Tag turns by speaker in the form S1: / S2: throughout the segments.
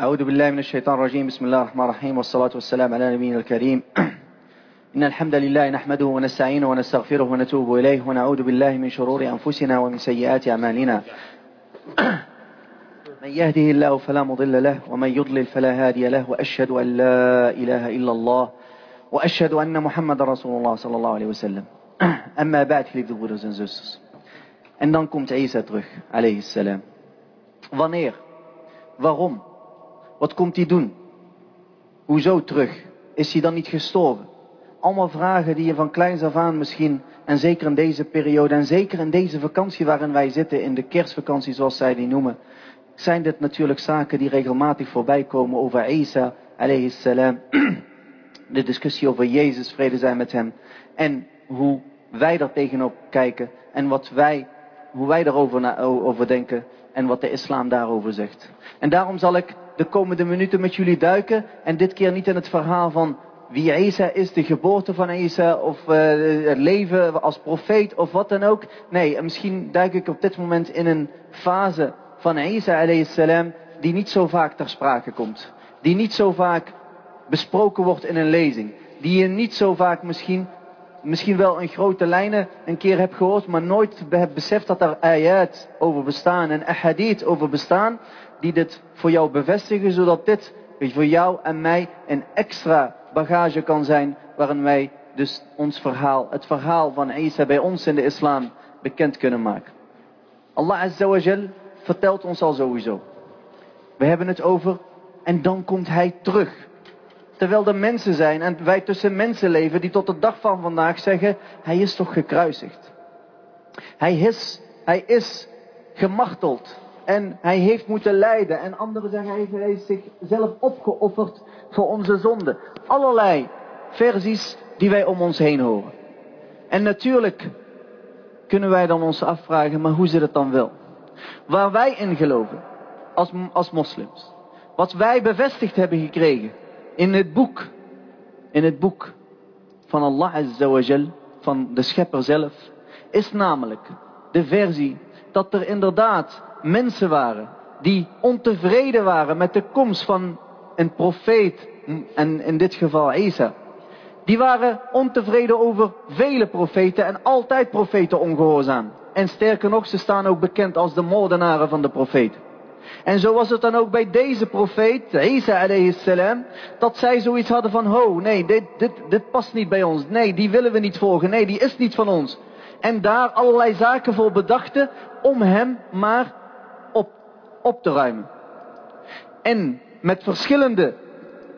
S1: أعوذ بالله من الشيطان الرجيم. بسم الله الرحمن الرحيم والصلاة والسلام على نبينا الكريم. إن الحمد لله نحمده ونستعينه ونستغفره ونتوب إليه ونعوذ بالله من شرور أنفسنا ومن سيئات أعمالنا. من يهده الله فلا مضل له ومن يضلل فلا هادي له وأشهد أن لا إله إلا الله وأشهد أن محمد رسول الله صلى الله عليه وسلم. أما بعد geliefde broeders en zusters en dan alayhi salam. Wanneer waarom wat komt hij doen hoezo terug is hij dan niet gestorven allemaal vragen die je van kleins af aan misschien en zeker in deze periode en zeker in deze vakantie waarin wij zitten in de kerstvakantie zoals zij die noemen zijn dit natuurlijk zaken die regelmatig voorbij komen over Isa alayhi salam de discussie over Jezus, vrede zijn met hem. En hoe wij daar tegenop kijken. En wat wij, hoe wij daarover na, over denken. En wat de islam daarover zegt. En daarom zal ik de komende minuten met jullie duiken. En dit keer niet in het verhaal van wie Isa is, de geboorte van Isa. Of uh, het leven als profeet of wat dan ook. Nee, misschien duik ik op dit moment in een fase van Isa salam. Die niet zo vaak ter sprake komt. Die niet zo vaak besproken wordt in een lezing. Die je niet zo vaak misschien, misschien wel in grote lijnen een keer hebt gehoord, maar nooit hebt beseft dat er ayat over bestaan en ahadith over bestaan, die dit voor jou bevestigen, zodat dit voor jou en mij een extra bagage kan zijn, waarin wij dus ons verhaal, het verhaal van Isa bij ons in de islam bekend kunnen maken. Allah Azza vertelt ons al sowieso. We hebben het over en dan komt hij terug. Terwijl er mensen zijn en wij tussen mensen leven die tot de dag van vandaag zeggen, hij is toch gekruisigd. Hij is, hij is gemarteld en hij heeft moeten lijden. En anderen zeggen, hij heeft zichzelf opgeofferd voor onze zonde. Allerlei versies die wij om ons heen horen. En natuurlijk kunnen wij dan ons afvragen, maar hoe zit het dan wel? Waar wij in geloven, als, als moslims. Wat wij bevestigd hebben gekregen in het boek, in het boek van Allah Azza wa Jal, van de schepper zelf, is namelijk de versie dat er inderdaad mensen waren die ontevreden waren met de komst van een profeet, en in dit geval Isa. Die waren ontevreden over vele profeten en altijd profeten ongehoorzaam. En sterker nog, ze staan ook bekend als de moordenaren van de profeten. En zo was het dan ook bij deze profeet, Isa alayhi salam, dat zij zoiets hadden van, ho, nee, dit, dit, dit past niet bij ons. Nee, die willen we niet volgen. Nee, die is niet van ons. En daar allerlei zaken voor bedachten om hem maar op, op te ruimen. En met verschillende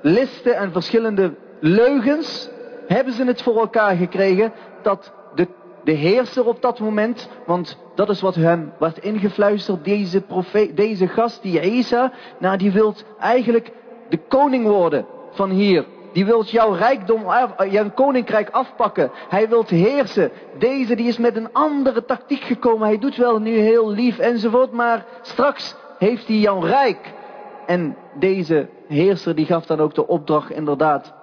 S1: listen en verschillende leugens hebben ze het voor elkaar gekregen dat de de heerser op dat moment, want dat is wat hem werd ingefluisterd, deze, profeet, deze gast, die Isa, nou die wilt eigenlijk de koning worden van hier. Die wilt jouw rijkdom, jouw koninkrijk afpakken. Hij wilt heersen. Deze die is met een andere tactiek gekomen. Hij doet wel nu heel lief enzovoort, maar straks heeft hij jouw rijk. En deze heerser die gaf dan ook de opdracht inderdaad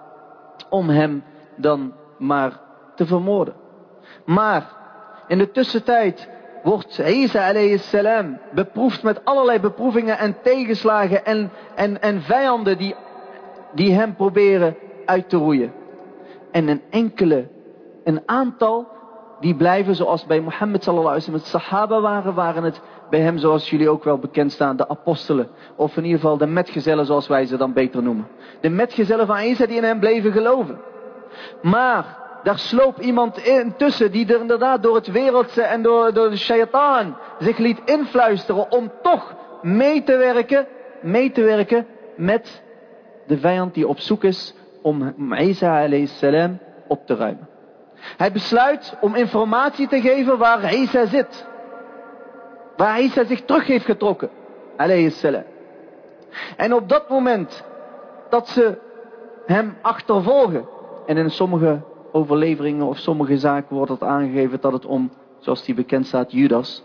S1: om hem dan maar te vermoorden. Maar in de tussentijd wordt Isa alayhi salam beproefd met allerlei beproevingen en tegenslagen en, en, en vijanden die, die hem proberen uit te roeien. En een enkele, een aantal, die blijven zoals bij Mohammed sallallahu alaihi wasallam het sahaba waren, waren het bij hem zoals jullie ook wel bekend staan, de apostelen. Of in ieder geval de metgezellen zoals wij ze dan beter noemen. De metgezellen van Isa die in hem bleven geloven. Maar daar sloop iemand intussen die er inderdaad door het wereldse en door, door de shaitaan zich liet influisteren om toch mee te werken, mee te werken met de vijand die op zoek is om Isa salam op te ruimen. Hij besluit om informatie te geven waar Isa zit. Waar Isa zich terug heeft getrokken. Salam. En op dat moment dat ze hem achtervolgen. En in sommige overleveringen of sommige zaken wordt het aangegeven dat het om, zoals die bekend staat, Judas.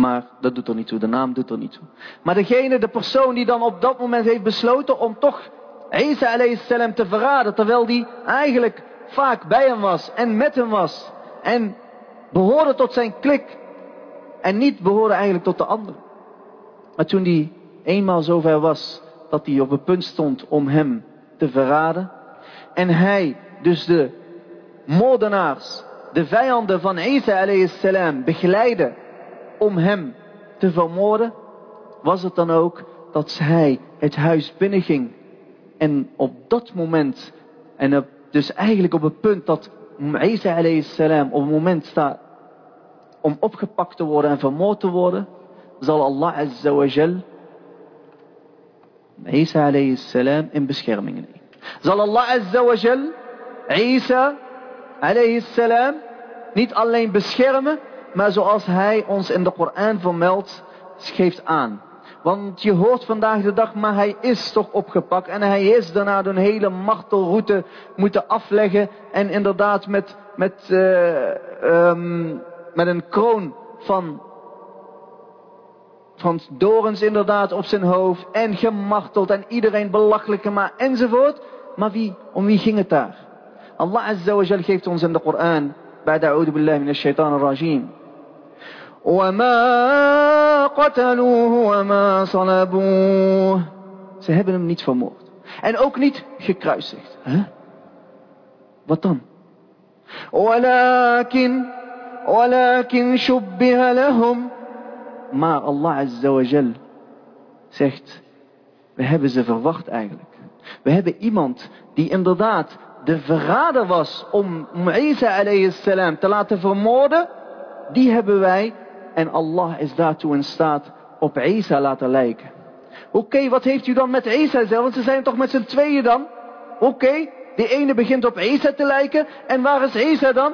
S1: Maar dat doet er niet toe, de naam doet er niet toe. Maar degene, de persoon die dan op dat moment heeft besloten om toch Isa salam te verraden, terwijl die eigenlijk vaak bij hem was en met hem was. En behoorde tot zijn klik en niet behoorde eigenlijk tot de anderen. Maar toen die eenmaal zover was dat hij op het punt stond om hem te verraden. En hij dus de moordenaars, de vijanden van Isa salam begeleidde om hem te vermoorden. Was het dan ook dat hij het huis binnenging. En op dat moment, en dus eigenlijk op het punt dat Isa salam op het moment staat om opgepakt te worden en vermoord te worden, zal Allah azza wa jal Isa alayhi salam in bescherming nemen. Zal Allah azza wa jal Isa alayhi salam niet alleen beschermen, maar zoals hij ons in de Koran vermeldt, geeft aan. Want je hoort vandaag de dag, maar hij is toch opgepakt. En hij is daarna een hele martelroute moeten afleggen. En inderdaad met, met, uh, um, met een kroon van, van dorens inderdaad op zijn hoofd. En gemarteld en iedereen belachelijk gemaakt enzovoort. Maar wie, om wie ging het daar? Allah Azza wa Jal geeft ons in de Koran. Bij de A'udhu Billahi min shaitan al-Rajim. وما قتلوه وما صلبوه Ze hebben hem niet vermoord. En ook niet gekruisigd. Huh? Wat dan? ولكن ولكن شبه لهم Maar Allah Azza wa Jal zegt, we hebben ze verwacht eigenlijk. We hebben iemand die inderdaad de verrader was om Isa alayhi salam te laten vermoorden. Die hebben wij en Allah is daartoe in staat op Isa laten lijken. Oké, wat heeft u dan met Isa zelf? Want ze zijn toch met z'n tweeën dan? Oké, okay, de ene begint op Isa te lijken. En waar is Isa dan?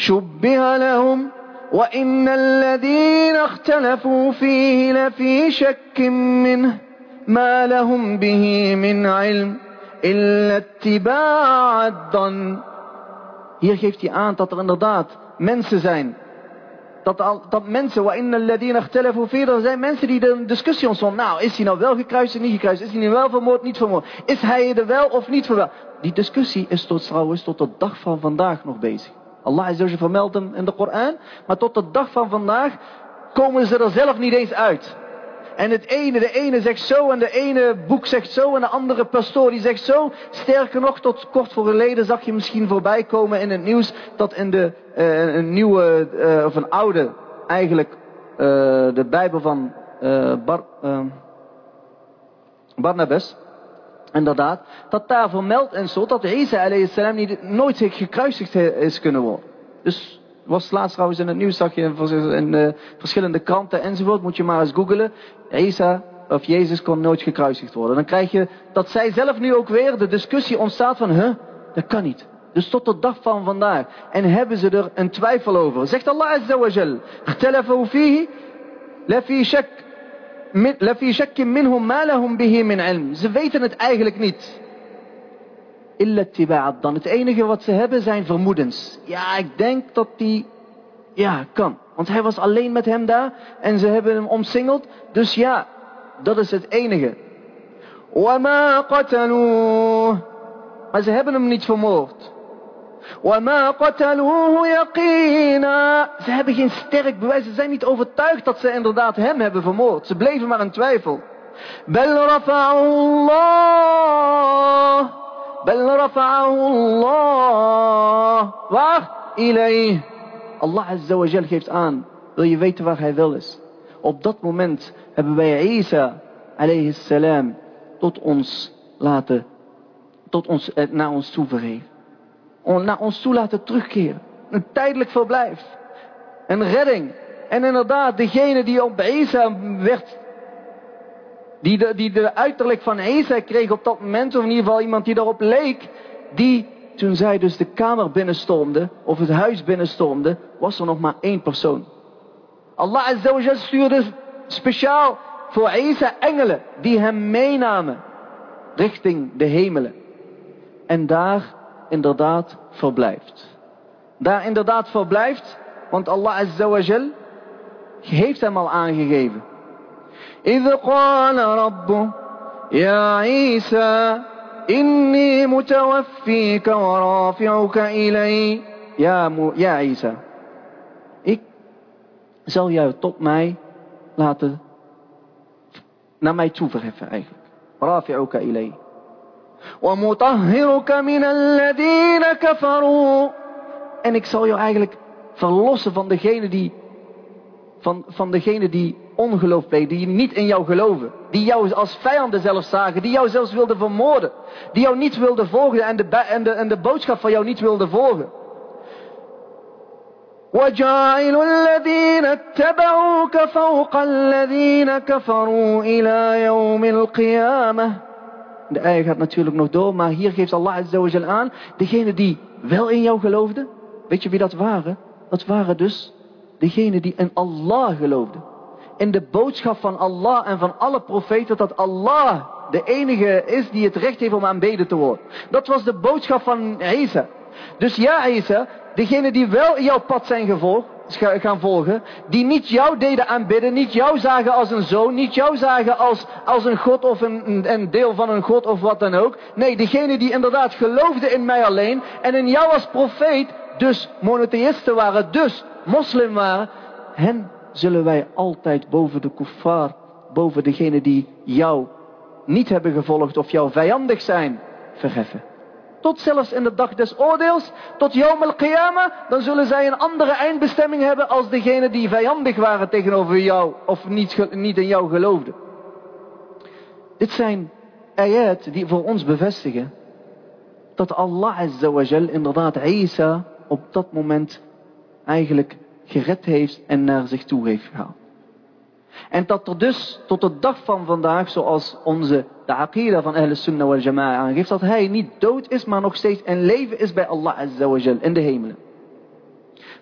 S1: شبه لهم وإن الذين اختلفوا فيه لفي شك منه ما لهم به من علم إلا اتباع الظن Hier geeft hij aan dat er inderdaad mensen zijn dat, dat mensen, waarin ladina ikhtalafu fi, er zijn mensen die de discussie ontstond. Nou, is hij nou wel gekruist of niet gekruist? Is hij nu wel vermoord, niet vermoord? Is hij er wel of niet vermoord? Die discussie is tot, trouwens tot de dag van vandaag nog bezig. Allah vermeldt hem in de Koran, maar tot de dag van vandaag komen ze er zelf niet eens uit. En het ene, de ene zegt zo en de ene boek zegt zo en de andere pastoor die zegt zo. Sterker nog, tot kort voor geleden zag je misschien voorbij komen in het nieuws dat in de uh, een nieuwe uh, of een oude eigenlijk uh, de Bijbel van Bar, Barnabas. Inderdaad, dat daar vermeld en zo dat Isa niet nooit gekruisigd is kunnen worden. Dus was laatst trouwens in het nieuws, zag je in, uh, verschillende kranten enzovoort. Moet je maar eens googelen. Isa of Jezus kon nooit gekruisigd worden. Dan krijg je dat zij zelf nu ook weer de discussie ontstaat van, huh, dat kan niet. Dus tot de dag van vandaag. En hebben ze er een twijfel over. Zegt Allah Azza wa Jal. اختلفوا فيه لفي شك لفي شك منهم ما لهم به من علم. Ze weten het eigenlijk niet. Illa dan. Het enige wat ze hebben zijn vermoedens. Ja, ik denk dat die, ja, kan. Want hij was alleen met hem daar en ze hebben hem omsingeld. Dus ja, dat is het enige. وَمَا قَتَلُوهُ Maar ze hebben hem niet vermoord. وَمَا قَتَلُوهُ يَقِينًا Ze hebben geen sterk bewijs. Ze zijn niet overtuigd dat ze inderdaad hem hebben vermoord. Ze bleven maar in twijfel. بَلْ رَفَعَهُ اللَّهُ بل رفعه الله waar إليه Allah Azza wa Jal geeft aan wil je weten waar hij wel is op dat moment hebben wij Isa alayhi salam tot ons laten tot ons, eh, naar ons toe verheven naar ons toe laten terugkeren een tijdelijk verblijf een redding en inderdaad degene die op Isa werd die de, die uiterlijk van Isa kreeg op dat moment, of in ieder geval iemand die daarop leek. Die, toen zij dus de kamer binnenstormde, of het huis binnenstormde, was er nog maar één persoon. Allah stuurde speciaal voor Isa engelen die hem meenamen richting de hemelen. En daar inderdaad verblijft. Daar inderdaad verblijft, want Allah heeft hem al aangegeven. إذ قال ربه يا عيسى إني متوفيك ورافعك إلي يا, م... يا عيسى ik zal jou tot mij laten naar mij toe verheffen eigenlijk. Rafi'uka ilay. وَمُطَهِّرُكَ مِنَ الَّذِينَ كَفَرُوا En ik zal jou eigenlijk verlossen van degene die, van, van degene die ongeloof plegen, die niet in jou geloven. Die jou als vijanden zelfs zagen, die jou zelfs wilden vermoorden. Die jou niet wilden volgen en de, en de, en de boodschap van jou niet wilden volgen. وجاعل الذين اتبعوك فوق الذين كفروا إلى يوم القيامة De ei gaat natuurlijk nog door, maar hier geeft Allah Azzawajal aan, degene die wel in jou geloofden, weet je wie dat waren? Dat waren dus degenen die in Allah geloofden. In de boodschap van Allah en van alle profeten dat Allah de enige is die het recht heeft om aanbeden te worden. Dat was de boodschap van Isa. Dus ja Isa, degenen die wel jouw pad zijn gevolgd, gaan volgen, die niet jou deden aanbidden, niet jou zagen als een zoon, niet jou zagen als, als een God of een, deel van een God of wat dan ook. Nee, degenen die inderdaad geloofden in mij alleen en in jou als profeet, dus monotheïsten waren, dus moslim waren, hen zullen wij altijd boven de kuffar, boven degenen die jou niet hebben gevolgd of jou vijandig zijn, verheffen tot zelfs in de dag des oordeels, tot Yom al-Qiyamah, dan zullen zij een andere eindbestemming hebben als degene die vijandig waren tegenover jou of niet, niet in jou geloofden. Dit zijn ayat die voor ons bevestigen dat Allah Azzawajal inderdaad Isa op dat moment eigenlijk gered heeft en naar zich toe heeft gehaald. En dat er dus tot de dag van vandaag, zoals onze de van Ahl Sunnah wal Jama'a aangeeft, dat hij niet dood is, maar nog steeds een leven is bij Allah Azza wa in de hemelen.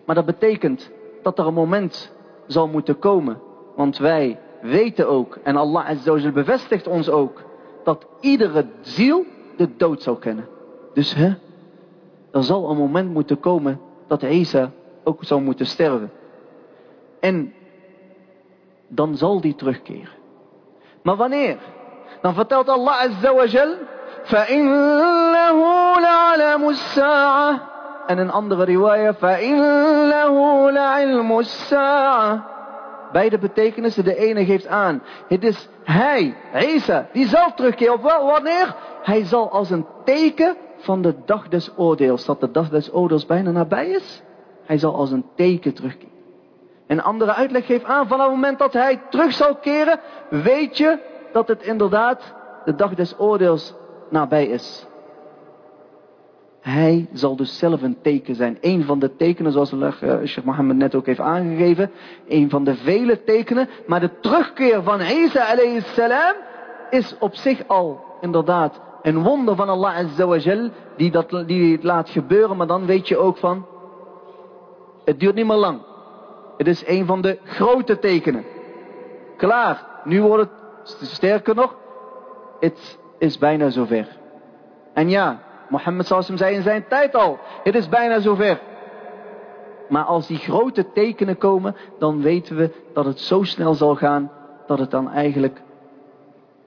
S1: Maar dat betekent dat er een moment zal moeten komen, want wij weten ook, en Allah Azza wa bevestigt ons ook, dat iedere ziel de dood zal kennen. Dus hè, er zal een moment moeten komen dat Isa ook zal moeten sterven. En dan zal die terugkeren. Maar wanneer? Dan vertelt Allah Azza wa Jal, فَإِنَّهُ لَعَلَمُ السَّاعَةِ En een andere riwaya, فَإِنَّهُ لَعِلْمُ السَّاعَةِ Beide betekenissen, de ene geeft aan. Het is hij, Isa, die zal terugkeren. Op wanneer? Hij zal als een teken van de dag des oordeels, dat de dag des oordeels bijna nabij is. hij zal als een teken terugkeren. Een andere uitleg geeft aan, vanaf het moment dat hij terug zal keren, weet je dat het inderdaad de dag des oordeels nabij is. Hij zal dus zelf een teken zijn. Een van de tekenen, zoals uh, Sheikh Mohammed net ook heeft aangegeven. Een van de vele tekenen. Maar de terugkeer van Isa alayhi salam is op zich al inderdaad een wonder van Allah azza wa. Die, dat, die het laat gebeuren. Maar dan weet je ook van. Het duurt niet meer lang. Het is een van de grote tekenen. Klaar. Nu wordt het sterker nog. Het is bijna zover. En ja, Mohammed sallam zei in zijn tijd al. Het is bijna zover. Maar als die grote tekenen komen, dan weten we dat het zo snel zal gaan, dat het dan eigenlijk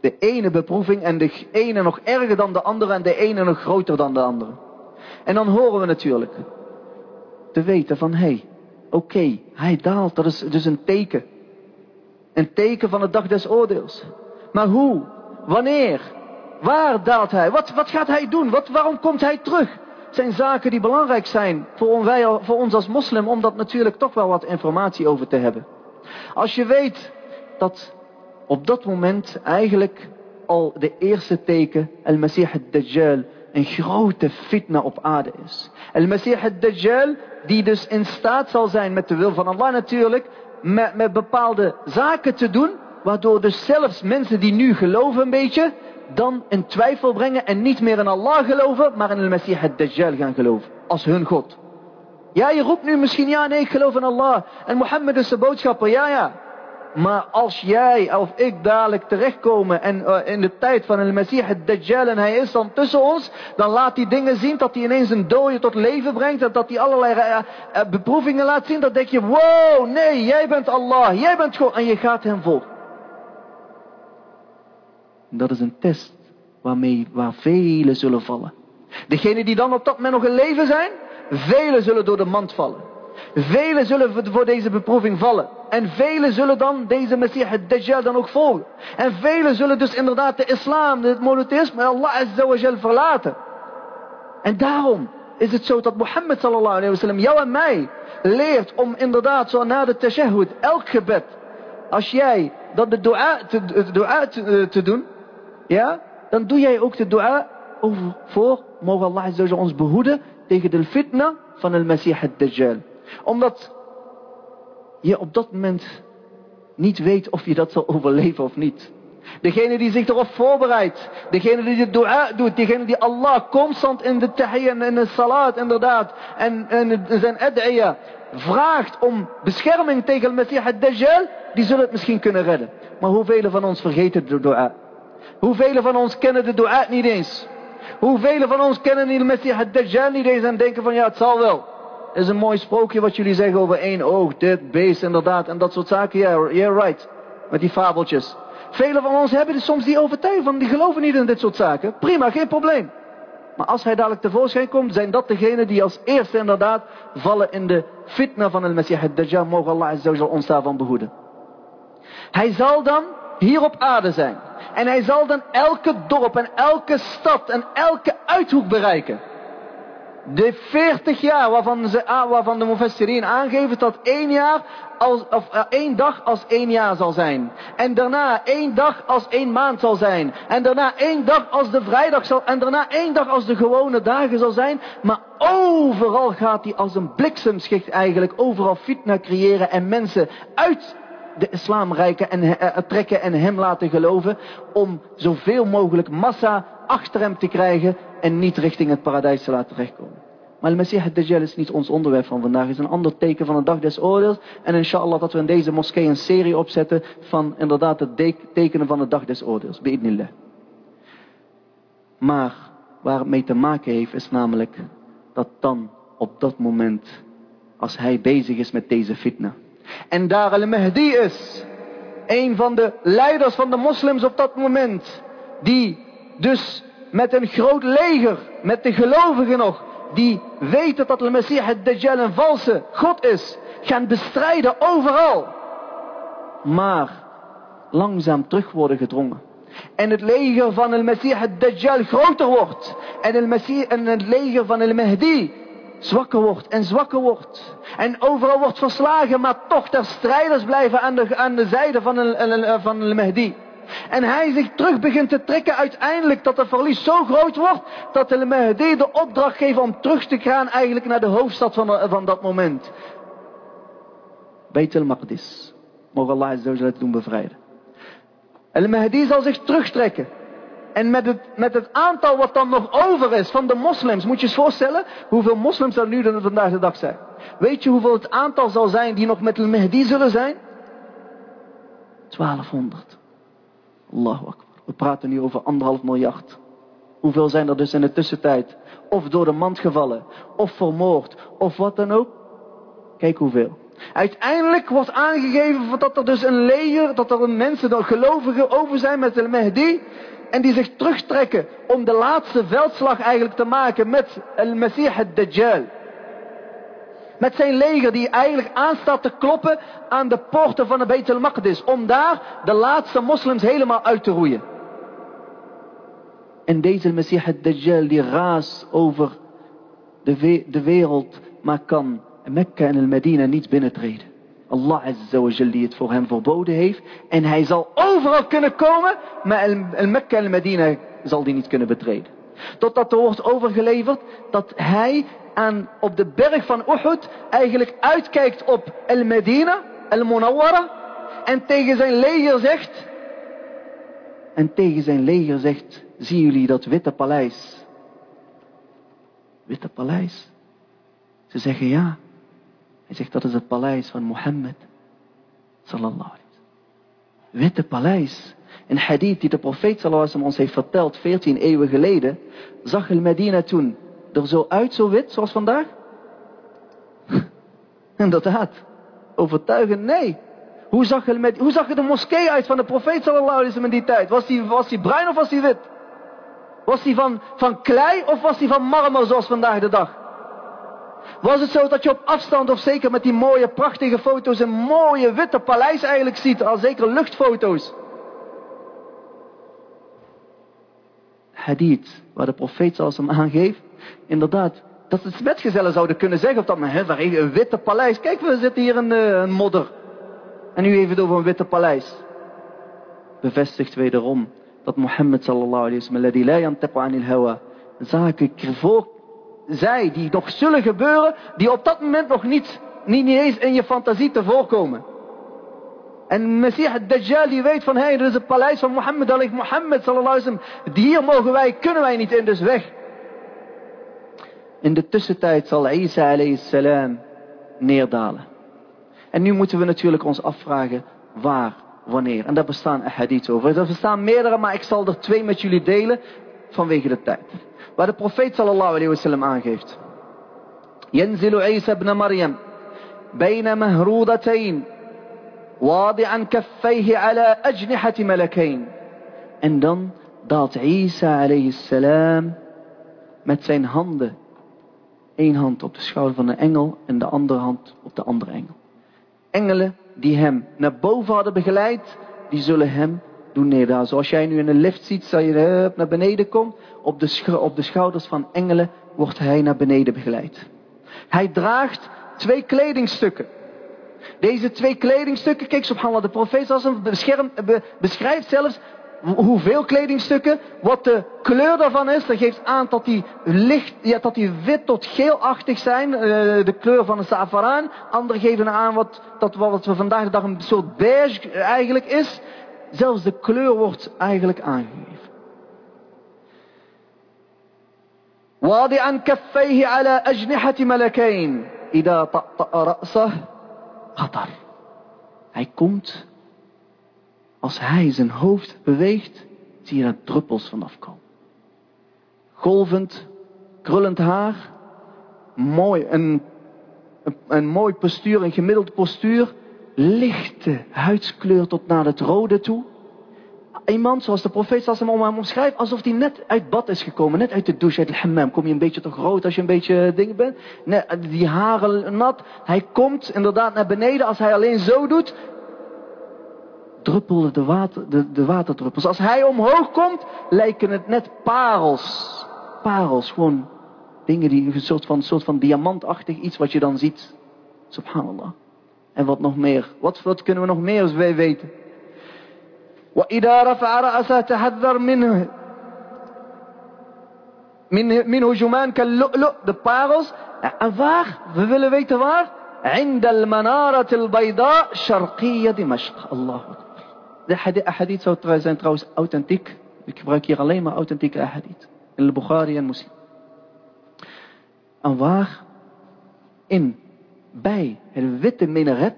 S1: de ene beproeving en de ene nog erger dan de andere en de ene nog groter dan de andere. En dan horen we natuurlijk te weten van, hé, hey, Oké, hij daalt, dat is dus een teken. Een teken van de dag des oordeels. Maar hoe? Wanneer? Waar daalt hij? Wat, wat gaat hij doen? Wat, waarom komt hij terug? Het zijn zaken die belangrijk zijn voor, wij, voor ons als moslim om dat natuurlijk toch wel wat informatie over te hebben. Als je weet dat op dat moment eigenlijk al de eerste teken, al-Masih al-Dajjal, een grote fitna op aarde is. Al-Masih al-Dajjal, die dus in staat zal zijn met de wil van Allah natuurlijk, met, met bepaalde zaken te doen, waardoor dus zelfs mensen die nu geloven een beetje, dan in twijfel brengen en niet meer in Allah geloven, maar in al-Masih al-Dajjal gaan geloven, als hun God. Ja, je roept nu misschien, ja nee, ik geloof in Allah. En Mohammed is de boodschapper, ja ja. Maar als jij of ik dadelijk terechtkomen en uh, in de tijd van de Messias, het Dajjal en hij is dan tussen ons, dan laat hij dingen zien dat hij ineens een dode tot leven brengt en dat hij allerlei uh, uh, beproevingen laat zien. Dan denk je, wow, nee, jij bent Allah, jij bent God en je gaat hem volgen. Dat is een test waarmee, waar velen zullen vallen. Degenen die dan op dat moment nog in leven zijn, velen zullen door de mand vallen. Velen zullen voor deze beproeving vallen. En velen zullen dan deze Messiah Dajjal dan ook volgen. En velen zullen dus inderdaad de islam, het monotheïsme, Allah Azza wa Jal verlaten. En daarom is het zo dat Mohammed sallallahu alayhi wa sallam jou en mij leert om inderdaad zo na de tashahhud, elk gebed, als jij dat de dua eh, te doen, ja, dan doe jij ook de dua over, voor, mogen Allah Azza wa ons behoeden tegen de fitna van de Messiah Dajjal. Omdat je op dat moment niet weet of je dat zal overleven of niet. Degene die zich erop voorbereidt. Degene die de dua doet. Degene die Allah constant in de tahiyya en in de salat inderdaad. En, en zijn ad'iyah vraagt om bescherming tegen Messiah Dajjal. Die zullen het misschien kunnen redden. Maar hoeveel van ons vergeten de dua? Hoeveel van ons kennen de dua niet eens? Hoeveel van ons kennen die Messiah Dajjal niet eens en denken van ja het zal wel is een mooi sprookje wat jullie zeggen over één oog, dit, beest, inderdaad, en dat soort zaken. Ja, yeah, right. Met die fabeltjes. Velen van ons hebben dus soms die overtuiging van, die geloven niet in dit soort zaken. Prima, geen probleem. Maar als hij dadelijk tevoorschijn komt, zijn dat degenen die als eerste inderdaad vallen in de fitna van el Messiah Dajjal. Mogen Allah ons daarvan behoeden. Hij zal dan hier op aarde zijn. En hij zal dan elke dorp en elke stad en elke uithoek bereiken. De 40 jaar waarvan, ze, de Mufassirin aangeven dat één jaar als, of uh, één dag als één jaar zal zijn. En daarna één dag als één maand zal zijn. En daarna één dag als de vrijdag zal, en daarna één dag als de gewone dagen zal zijn. Maar overal gaat hij als een bliksemschicht eigenlijk overal fitna creëren en mensen uit de islam rijken en uh, trekken en hem laten geloven. Om zoveel mogelijk massa achter hem te krijgen en niet richting het paradijs te laten terechtkomen. Maar de Messiah Dajjal is niet ons onderwerp van vandaag. Het is een ander teken van de dag des oordeels. En inshallah dat we in deze moskee een serie opzetten van inderdaad het tekenen van de dag des oordeels. Bi'idnillah. Maar waar het mee te maken heeft is namelijk dat dan op dat moment als hij bezig is met deze fitna. En daar al-Mahdi is. Een van de leiders van de moslims op dat moment. Die dus met een groot leger, met de gelovigen nog, die weten dat de Messias het Dajjal een valse God is, gaan bestrijden overal. Maar langzaam terug worden gedrongen. En het leger van de Messias het Dajjal groter wordt. En, en het leger van el Mahdi zwakker wordt en zwakker wordt. En overal wordt verslagen, maar toch ter strijders blijven aan de, aan de zijde van el, van el Mahdi. En hij zich terug begint te trekken uiteindelijk dat het verlies zo groot wordt. Dat de Mahdi de opdracht geeft om terug te gaan eigenlijk naar de hoofdstad van, van dat moment. Beit al-Maqdis. Mogen Allah het doen bevrijden. El Mahdi zal zich terugtrekken. En met het, met het aantal wat dan nog over is van de moslims. Moet je eens voorstellen hoeveel moslims er nu vandaag de dag zijn. Weet je hoeveel het aantal zal zijn die nog met El Mahdi zullen zijn? 1200. Allahu Akbar. We praten nu over anderhalf miljard. Hoeveel zijn er dus in de tussentijd? Of door de mand gevallen, of vermoord, of wat dan ook. Kijk hoeveel. Uiteindelijk wordt aangegeven dat er dus een leger, dat er mensen, dat gelovigen over zijn met de Mahdi. En die zich terugtrekken om de laatste veldslag eigenlijk te maken met el Messiah Dajjal. Met zijn leger die eigenlijk aanstaat te kloppen aan de poorten van de Beit al-Maqdis. Om daar de laatste moslims helemaal uit te roeien. En deze Messiah Dajjal die raast over de, de wereld. Maar kan Mekka en Medina niet binnentreden. Allah Azza wa Jal die het voor hem verboden heeft. En hij zal overal kunnen komen. Maar Mekka en Medina zal die niet kunnen betreden. Totdat er wordt overgeleverd dat hij aan, op de berg van Uhud eigenlijk uitkijkt op El Medina, El Munawwara. En tegen zijn leger zegt. En tegen zijn leger zegt, zien jullie dat witte paleis? Witte paleis? Ze zeggen ja. Hij zegt dat is het paleis van Mohammed. Sallallahu alaihi Witte paleis. Een hadith die de profeet sallallahu alaihi ons heeft verteld 14 eeuwen geleden. Zag El Medina toen er zo uit, zo wit, zoals vandaag? Inderdaad. Overtuigend, nee. Hoe zag, met, hoe zag er de moskee uit van de profeet sallallahu alaihi in die tijd? Was die, was die bruin of was die wit? Was die van, van klei of was die van marmer zoals vandaag de dag? Was het zo dat je op afstand, of zeker met die mooie, prachtige foto's, een mooie witte paleis eigenlijk ziet, al zeker luchtfoto's? Hadith, waar de profeet zoals hem aangeeft, inderdaad, dat het metgezellen zouden kunnen zeggen op dat moment, waar een witte paleis. Kijk, we zitten hier in uh, een modder. En nu even over een witte paleis. Bevestigt wederom dat Mohammed sallallahu alayhi wa sallam, zaken voor zij die nog zullen gebeuren, die op dat moment nog niet, niet, eens in je fantasie te voorkomen. En Messiah Dajjal die weet van, hé, hey, er is het paleis van Mohammed, daar ligt Mohammed sallallahu sallam. Hier mogen wij, kunnen wij niet in, dus weg. In de tussentijd zal Isa alayhi salam neerdalen. En nu moeten we natuurlijk ons afvragen, waar, wanneer. En daar bestaan hadith over. Er bestaan meerdere, maar ik zal er twee met jullie delen vanwege de tijd. Waar de profeet sallallahu alayhi wa sallam aangeeft. ينزل عيسى ابن مريم بين مهرودتين واضعا كفيه على أجنحة ملكين en dan daalt Isa alayhi salam met zijn handen Eén hand op de schouder van een engel en de andere hand op de andere engel. Engelen die hem naar boven hadden begeleid, die zullen hem doen neerdalen. Zoals jij nu in een lift ziet, zal je naar beneden komt. Op de, op de schouders van engelen wordt hij naar beneden begeleid. Hij draagt twee kledingstukken. Deze twee kledingstukken, kijk subhanallah, de profeet beschrijft zelfs hoeveel kledingstukken, wat de kleur daarvan is. Dat geeft aan dat die licht, ja, dat die wit tot geelachtig zijn, uh, de kleur van een safaraan. Anderen geven aan wat, dat wat we vandaag de dag een soort beige eigenlijk is. Zelfs de kleur wordt eigenlijk aangegeven. واضعا كفيه على أجنحة ملكين إذا طأطأ رأسه خطر Hij komt als hij zijn hoofd beweegt, zie je er druppels vanaf komen. Golvend, krullend haar, mooi, een, een, een mooi postuur, een gemiddeld postuur, lichte huidskleur tot naar het rode toe. Iemand, zoals de profeet als hem om hem omschrijft, alsof hij net uit bad is gekomen, net uit de douche, uit het hammam. Kom je een beetje te groot als je een beetje ding bent? Net, die haren nat. Hij komt inderdaad naar beneden als hij alleen zo doet druppelen de, water, de waterdruppels. Als hij omhoog komt, lijken het net parels. Parels, gewoon dingen die een soort van, soort van diamantachtig iets wat je dan ziet. Subhanallah. En wat nog meer? Wat, wat kunnen we nog meer als wij weten? وإذا رفع رأسه تحذر منه. من من هجومان كاللؤلؤ ذا باغوس افاخ فيلو فيتو عند المنارة البيضاء شرقية دمشق. الله أكبر. أحاديث سوت فازنت غوس أوتنتيك كيبغاكي غليمة أوتنتيك أحاديث. البخاري المسلم. افاخ إن باي الفيت مينغت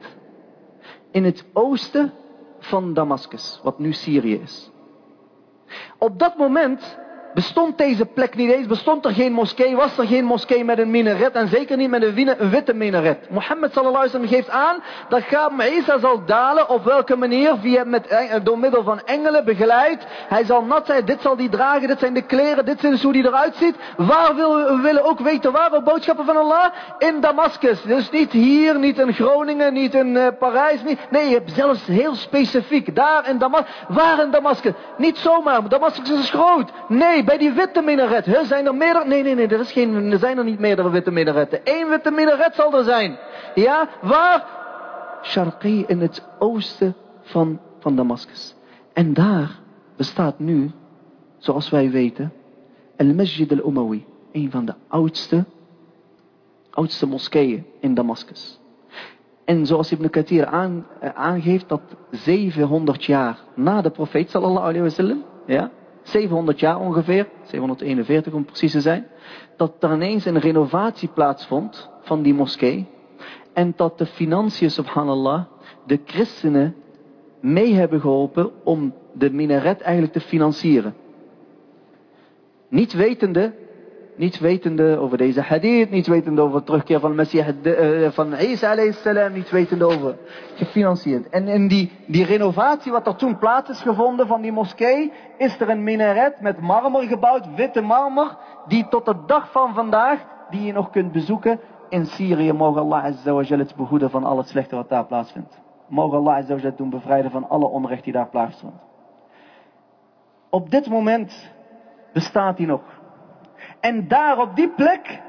S1: إن إت أوستر van Damascus. Wat nu Syrië is. Op dat moment Bestond deze plek niet eens, bestond er geen moskee, was er geen moskee met een minaret en zeker niet met een witte minaret. Mohammed sallallahu alaihi wasallam geeft aan dat Gaab Isa zal dalen op welke manier, via met, eh, door middel van engelen begeleid. Hij zal nat zijn, dit zal hij dragen, dit zijn de kleren, dit is hoe hij eruit ziet. Waar willen we willen ook weten waar, op boodschappen van Allah? In Damascus. Dus niet hier, niet in Groningen, niet in uh, Parijs. Nee, je hebt zelfs heel specifiek, daar in Damascus. Waar in Damascus? Niet zomaar, Damascus is groot. Nee, bij die witte minaret. He, zijn er meerdere? Nee, nee, nee, er, is geen, er zijn er niet meerdere witte minaretten. Eén witte minaret zal er zijn. Ja, waar? Sharqi in het oosten van, van Damascus. En daar bestaat nu, zoals wij weten, Al-Masjid al-Umawi. Een van de oudste, oudste moskeeën in Damascus. En zoals Ibn Kathir eh, aangeeft, dat 700 jaar na de profeet sallallahu alayhi wa sallam, ja, 700 jaar ongeveer, 741 om precies te zijn, dat er ineens een renovatie plaatsvond van die moskee. En dat de financiën, subhanallah, de christenen mee hebben geholpen om de minaret eigenlijk te financieren. Niet wetende niet wetende over deze hadith, niet wetende over de terugkeer van Messias, uh, van Isa salam, niet wetende over gefinancierd. En in die, die renovatie wat er toen plaats is gevonden van die moskee, is er een minaret met marmer gebouwd, witte marmer, die tot de dag van vandaag, die je nog kunt bezoeken, in Syrië. Mogen Allah Azza wa het behoeden van al het slechte wat daar plaatsvindt. Mogen Allah Azza wa het doen bevrijden van alle onrecht die daar plaatsvindt. Op dit moment bestaat hij nog. En daar op die plek,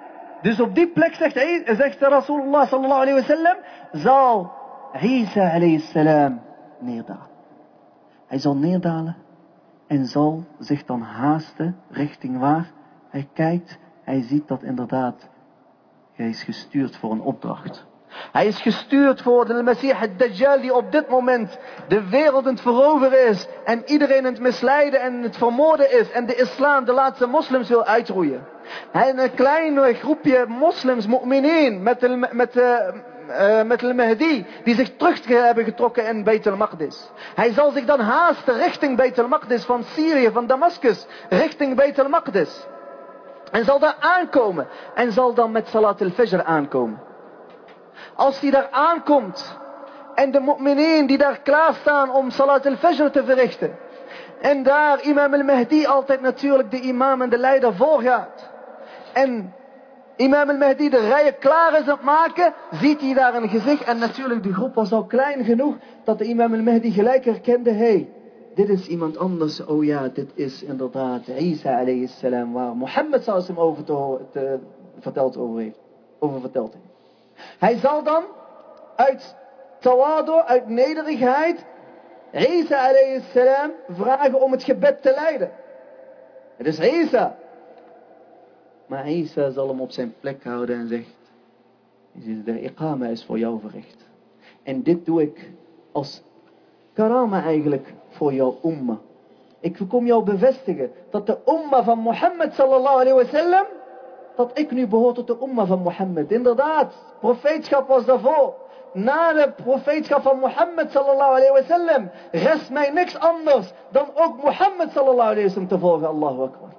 S1: dus op die plek zegt, hij, zegt Rasulullah sallallahu alayhi wa sallam, zal Isa alayhi salam neerdalen. Hij zal neerdalen en zal zich dan haasten richting waar hij kijkt. Hij ziet dat inderdaad hij is gestuurd voor een opdracht. Hij is gestuurd voor de Messias Dajjal die op dit moment de wereld aan het veroveren is. En iedereen aan het misleiden en het vermoorden is. En de islam, de laatste moslims wil uitroeien. En een klein groepje moslims, mu'minin, met de, met de, uh, met de Mahdi, die zich terug hebben getrokken in Beit al-Maqdis. Hij zal zich dan haasten richting Beit al-Maqdis van Syrië, van Damascus, richting Beit al-Maqdis. En zal daar aankomen. En zal dan met Salat al-Fajr aankomen. Als hij daar aankomt. En de mu'mineen die daar klaarstaan om Salat al-Fajr te verrichten. En daar imam al-Mahdi altijd natuurlijk de imam en de leider voorgaat. En imam al-Mahdi de rijen klaar is het maken. Ziet hij daar een gezicht. En natuurlijk de groep was al klein genoeg. Dat de imam al-Mahdi gelijk herkende. Hey, dit is iemand anders. Oh ja, dit is inderdaad Isa alayhi salam. Waar Mohammed zelfs hem over te, verteld over heeft. Over verteld heeft. Hij zal dan uit tawadu, uit nederigheid, Isa alayhi salam vragen om het gebed te leiden. Het is Isa. Maar Isa zal hem op zijn plek houden en zegt, de iqama is voor jou verricht. En dit doe ik als karama eigenlijk voor jouw umma. Ik kom jou bevestigen dat de umma van Mohammed sallallahu alayhi wa sallam, dat ik nu behoor tot de umma van Mohammed. Inderdaad, profeetschap was daarvoor. Na de profeetschap van Mohammed sallallahu alayhi wa sallam, rest mij niks anders dan ook Mohammed sallallahu alayhi wa sallam te volgen. Allahu akbar.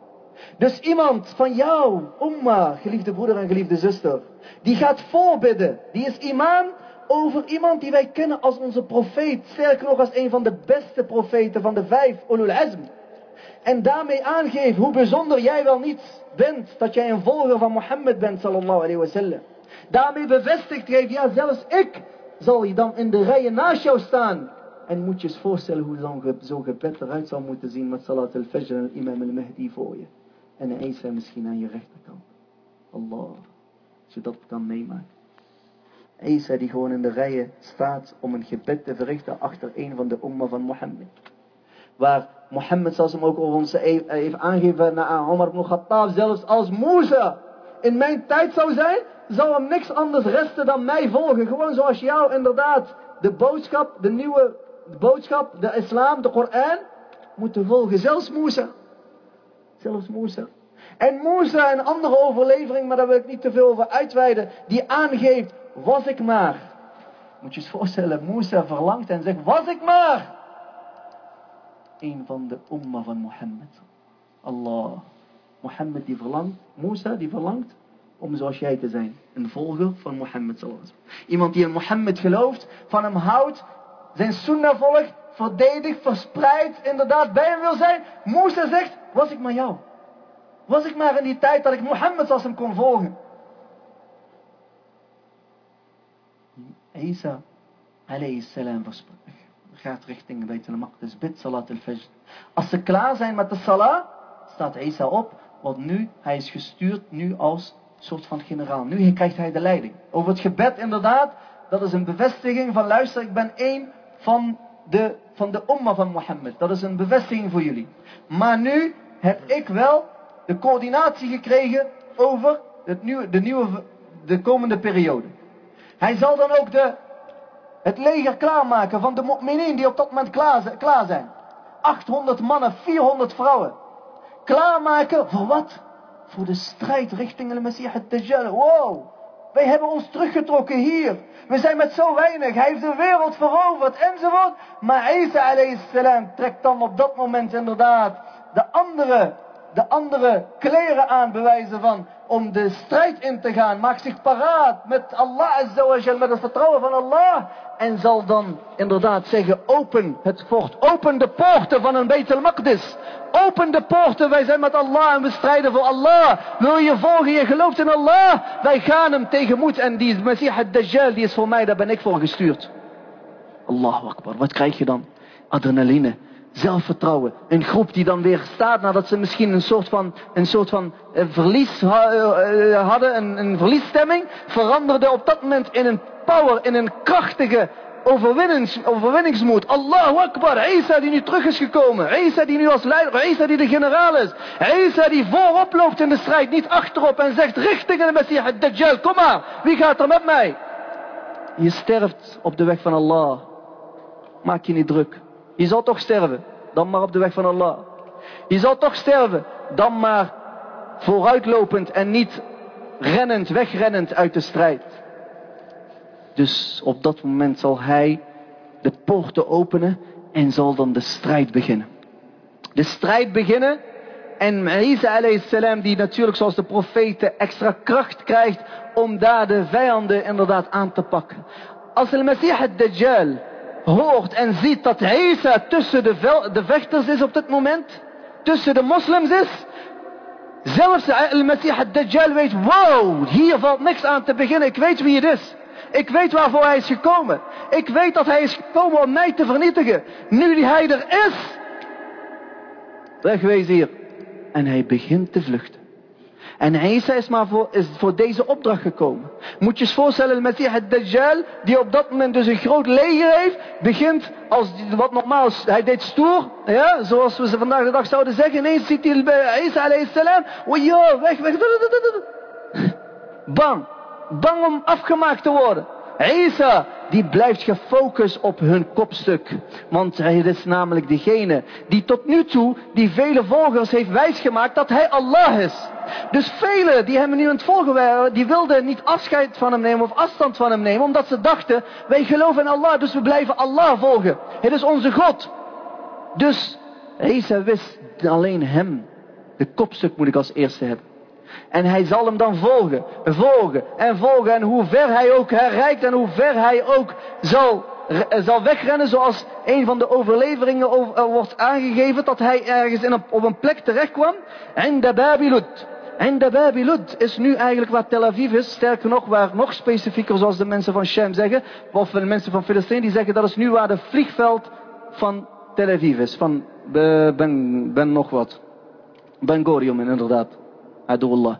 S1: Dus iemand van jou, umma, geliefde broeder en geliefde zuster, die gaat voorbidden, die is imam over iemand die wij kennen als onze profeet. Sterker nog als een van de beste profeten van de vijf, Ulul Azm. En daarmee aangeven hoe bijzonder jij wel niet bent. Dat jij een volger van Mohammed bent, sallallahu alayhi wa sallam. Daarmee bevestigt hij, ja zelfs ik zal je dan in de rijen naast jou staan. En moet je eens voorstellen hoe zo'n gebed eruit zou moeten zien met Salat al-Fajr en imam al-Mahdi voor je. En Isa misschien aan je rechterkant. Allah, als je dat kan meemaken. Isa die gewoon in de rijen staat om een gebed te verrichten achter een van de umma van Mohammed. Waar Mohammed zoals hem ook over ons heeft aangegeven naar Omar ibn Khattab, zelfs als Musa in mijn tijd zou zijn, zou hem niks anders resten dan mij volgen. Gewoon zoals jou inderdaad de boodschap, de nieuwe boodschap, de islam, de Koran, moeten volgen. Zelfs Musa. Zelfs Musa. En Musa, een andere overlevering, maar daar wil ik niet te veel over uitweiden, die aangeeft was ik maar. Moet je je voorstellen, Musa verlangt en zegt, was ik maar. Een van de umma van Mohammed. Allah. Mohammed die verlangt, Musa die verlangt om zoals jij te zijn. Een volger van Mohammed. Iemand die in Mohammed gelooft, van hem houdt, zijn sunnah volgt, verdedigt, verspreidt, inderdaad bij hem wil zijn. Musa zegt, was ik maar jou. Was ik maar in die tijd dat ik Mohammed als hem kon volgen. Isa alayhi salam gaat richting Beit al-Maqdis, bid salat al-fajr. Als ze klaar zijn met de salat, staat Isa op, want nu, hij is gestuurd nu als soort van generaal. Nu krijgt hij de leiding. Over het gebed inderdaad, dat is een bevestiging van luister, ik ben één van de, van de umma van Mohammed. Dat is een bevestiging voor jullie. Maar nu heb ik wel de coördinatie gekregen over het nieuwe, de, nieuwe, de komende periode. Hij zal dan ook de, het leger klaarmaken van de mu'minin die op dat moment klaar, zijn. 800 mannen, 400 vrouwen. Klaarmaken voor wat? Voor de strijd richting de Messiah Dajjal. Wow, wij hebben ons teruggetrokken hier. We zijn met zo weinig. Hij heeft de wereld veroverd enzovoort. Maar Isa salam trekt dan op dat moment inderdaad de andere, de andere kleren aan bewijzen van om de strijd in te gaan. Maakt zich paraat met Allah azawajal, met het vertrouwen van Allah. En zal dan inderdaad zeggen, open het fort. Open de poorten van een Beit al-Maqdis. Open de poorten, wij zijn met Allah en we strijden voor Allah. Wil je volgen, je gelooft in Allah. Wij gaan hem tegenmoet en die Messiah al-Dajjal, die is voor mij, daar ben ik voor gestuurd. Allahu Akbar, wat krijg je dan? Adrenaline, zelfvertrouwen. Een groep die dan weer staat nadat ze misschien een soort van, een soort van eh, verlies eh, eh, hadden, een, een verliesstemming, veranderde op dat moment in een power, in een krachtige overwinnings, overwinningsmoed. Allahu Akbar, Isa die nu terug is gekomen. Isa die nu als leider, Isa die de generaal is. Isa die voorop loopt in de strijd, niet achterop en zegt richting de Messiah, Dajjal, kom maar, wie gaat er met mij? Je sterft op de weg van Allah. Maak je niet druk. Je zal toch sterven. Dan maar op de weg van Allah. Je zal toch sterven. Dan maar vooruitlopend en niet rennend, wegrennend uit de strijd. Dus op dat moment zal hij de poorten openen en zal dan de strijd beginnen. De strijd beginnen en Isa salam die natuurlijk zoals de profeten extra kracht krijgt om daar de vijanden inderdaad aan te pakken. Als de Messiah Dajjal hoort en ziet dat Isa tussen de, de vechters is op dit moment, tussen de moslims is, zelfs de Messiah Dajjal weet, wow, hier valt niks aan te beginnen, ik weet wie het is. Ik weet waarvoor hij is gekomen. Ik weet dat hij is gekomen om mij te vernietigen. Nu hij er is. Wegwezen hier. En hij begint te vluchten. En Isa is maar voor, voor deze opdracht gekomen. Moet je eens voorstellen, met het Dajjal, die op dat moment dus een groot leger heeft, begint als wat normaal. Hij deed stoer, ja, zoals we ze vandaag de dag zouden zeggen. Ineens ziet hij bij Isa alayhi salam, oh weg, weg. Bang, bang om afgemaakt te worden. Isa, die blijft gefocust op hun kopstuk. Want hij is namelijk degene die tot nu toe die vele volgers heeft wijsgemaakt dat hij Allah is. Dus velen die hem nu aan het volgen waren, die wilden niet afscheid van hem nemen of afstand van hem nemen. Omdat ze dachten, wij geloven in Allah, dus we blijven Allah volgen. Het is onze God. Dus Isa wist alleen hem. De kopstuk moet ik als eerste hebben. En hij zal hem dan volgen, volgen en volgen. En hoe ver hij ook herrijkt en hoe ver hij ook zal, zal wegrennen. Zoals een van de overleveringen over, uh, wordt aangegeven. Dat hij ergens in een, op een plek terecht kwam. En de Babilud. En de is nu eigenlijk waar Tel Aviv is. Sterker nog, waar nog specifieker zoals de mensen van Shem zeggen. Of de mensen van Filistijn die zeggen dat is nu waar de vliegveld van Tel Aviv is. Van Ben, ben nog wat. Ben Gorium inderdaad. Adullah.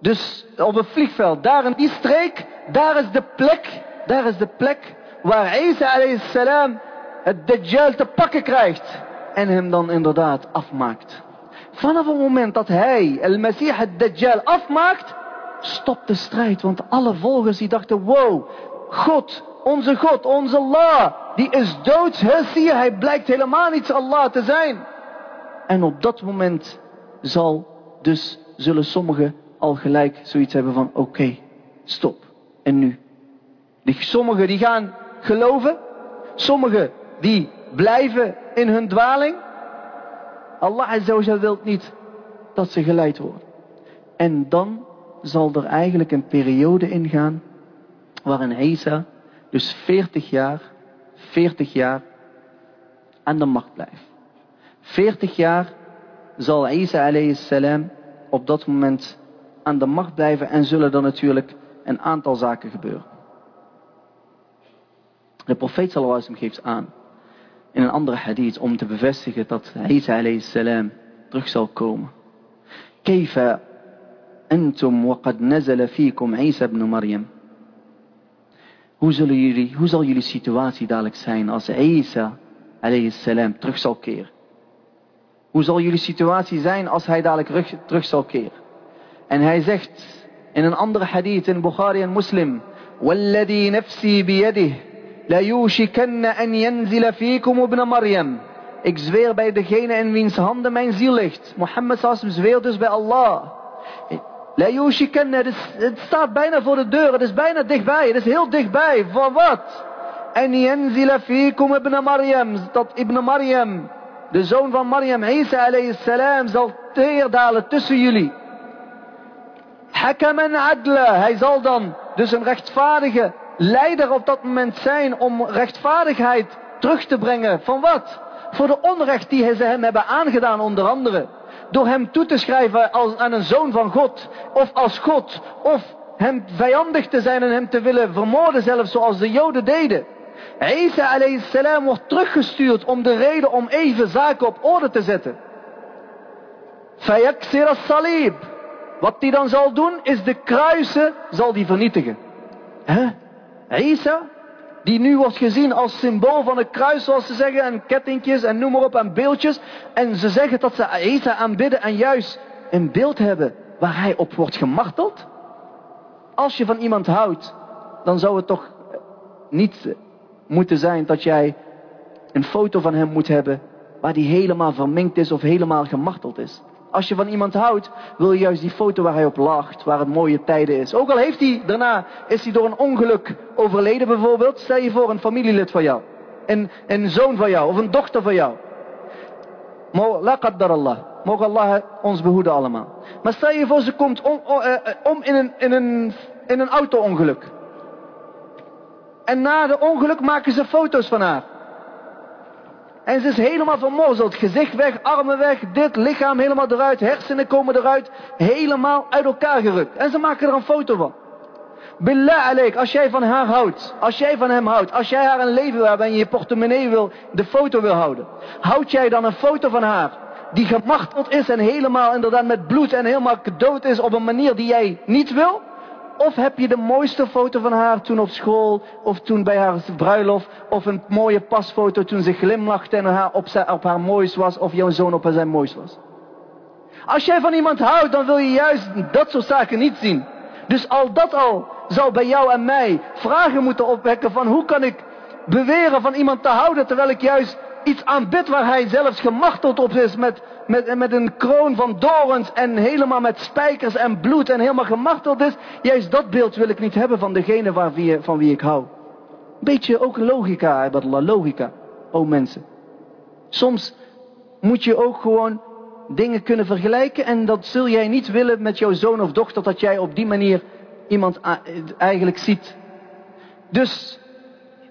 S1: Dus op een vliegveld, daar in die streek, daar is de plek, daar is de plek waar Isa salam het Dajjal te pakken krijgt. En hem dan inderdaad afmaakt. Vanaf het moment dat hij, el Messiah, het Dajjal afmaakt, stopt de strijd. Want alle volgers die dachten, wow, God, onze God, onze Allah, die is dood. Zie hij blijkt helemaal niet Allah te zijn. En op dat moment zal dus zullen sommigen al gelijk zoiets hebben van oké, stop. En nu? Sommigen die gaan geloven. Sommigen die blijven in hun dwaling. Allah Azzawajal wil niet dat ze geleid worden. En dan zal er eigenlijk een periode ingaan waarin Isa dus 40 jaar, 40 jaar aan de macht blijft. 40 jaar zal Isa alayhi salam op dat moment aan de macht blijven en zullen er natuurlijk een aantal zaken gebeuren. De profeet sallallahu geeft aan in een andere hadith om te bevestigen dat Isa alayhi salam terug zal komen. Keifa antum wa qad nazala fikum Isa ibn Maryam. Hoe, zullen jullie, hoe zal jullie situatie dadelijk zijn als Isa alayhi salam terug zal keren? Hoe zal jullie situatie zijn als hij dadelijk terug, terug zal keren? En hij zegt in een andere hadith in Bukhari en Muslim. والذي نفسي بيده لا يوشكن أن ينزل فيكم ابن مريم. Ik zweer bij degene in wiens handen mijn ziel ligt. Mohammed sallam zweert dus bij Allah. La yushikanna, het, het staat bijna voor de deur, het is bijna dichtbij, het is heel dichtbij. Voor wat? En yanzila fikum ibn Maryam, dat ibn Maryam, de zoon van Maryam, Isa alayhi salam, zal teerdalen tussen jullie. Hakaman adla. Hij zal dan dus een rechtvaardige leider op dat moment zijn om rechtvaardigheid terug te brengen. Van wat? Voor de onrecht die ze hem hebben aangedaan onder andere. Door hem toe te schrijven als, aan een zoon van God. Of als God. Of hem vijandig te zijn en hem te willen vermoorden zelfs zoals de Joden deden. Isa salam wordt teruggestuurd om de reden om even zaken op orde te zetten. Fayaksir as-salib. Wat hij dan zal doen is de kruisen zal die vernietigen. Hè? Isa, die nu wordt gezien als symbool van het kruis, zoals ze zeggen, en kettingjes en noem maar op, en beeldjes. En ze zeggen dat ze Isa aanbidden en juist een beeld hebben waar hij op wordt gemarteld. Als je van iemand houdt, dan zou het toch niet moeten zijn dat jij een foto van hem moet hebben waar die helemaal verminkt is of helemaal gemarteld is. Als je van iemand houdt, wil je juist die foto waar hij op lacht, waar het mooie tijden is. Ook al heeft hij daarna, is hij door een ongeluk overleden bijvoorbeeld. Stel je voor een familielid van jou. Een, zoon van jou of een dochter van jou. La qaddar Allah. Mogen Allah ons behoeden allemaal. Maar stel je voor, ze komt om, eh, eh, om in een, in een, in een auto-ongeluk. En na de ongeluk maken ze foto's van haar. En ze is helemaal vermorzeld. Gezicht weg, armen weg, dit, lichaam helemaal eruit, hersenen komen eruit. Helemaal uit elkaar gerukt. En ze maken er een foto van. Billah aleik, als jij van haar houdt, als jij van hem houdt, als jij haar een leven wil hebben en je portemonnee wil, de foto wil houden. Houd jij dan een foto van haar, die gemarteld is en helemaal inderdaad met bloed en helemaal dood is op een manier die jij niet wil? Of heb je de mooiste foto van haar toen op school, of toen bij haar bruiloft, of een mooie pasfoto toen ze glimlachte en haar op, op haar moois was, of jouw zoon op zijn moois was. Als jij van iemand houdt, dan wil je juist dat soort zaken niet zien. Dus al dat al zal bij jou en mij vragen moeten opwekken van hoe kan ik beweren van iemand te houden, terwijl ik juist iets aanbid waar hij zelfs gemarteld op is met, met, met een kroon van dorens en helemaal met spijkers en bloed en helemaal gemarteld is. Juist dat beeld wil ik niet hebben van degene waar wie, van wie ik hou. Beetje ook logica, Allah, logica, o mensen. Soms moet je ook gewoon dingen kunnen vergelijken en dat zul jij niet willen met jouw zoon of dochter dat jij op die manier iemand eigenlijk ziet. Dus,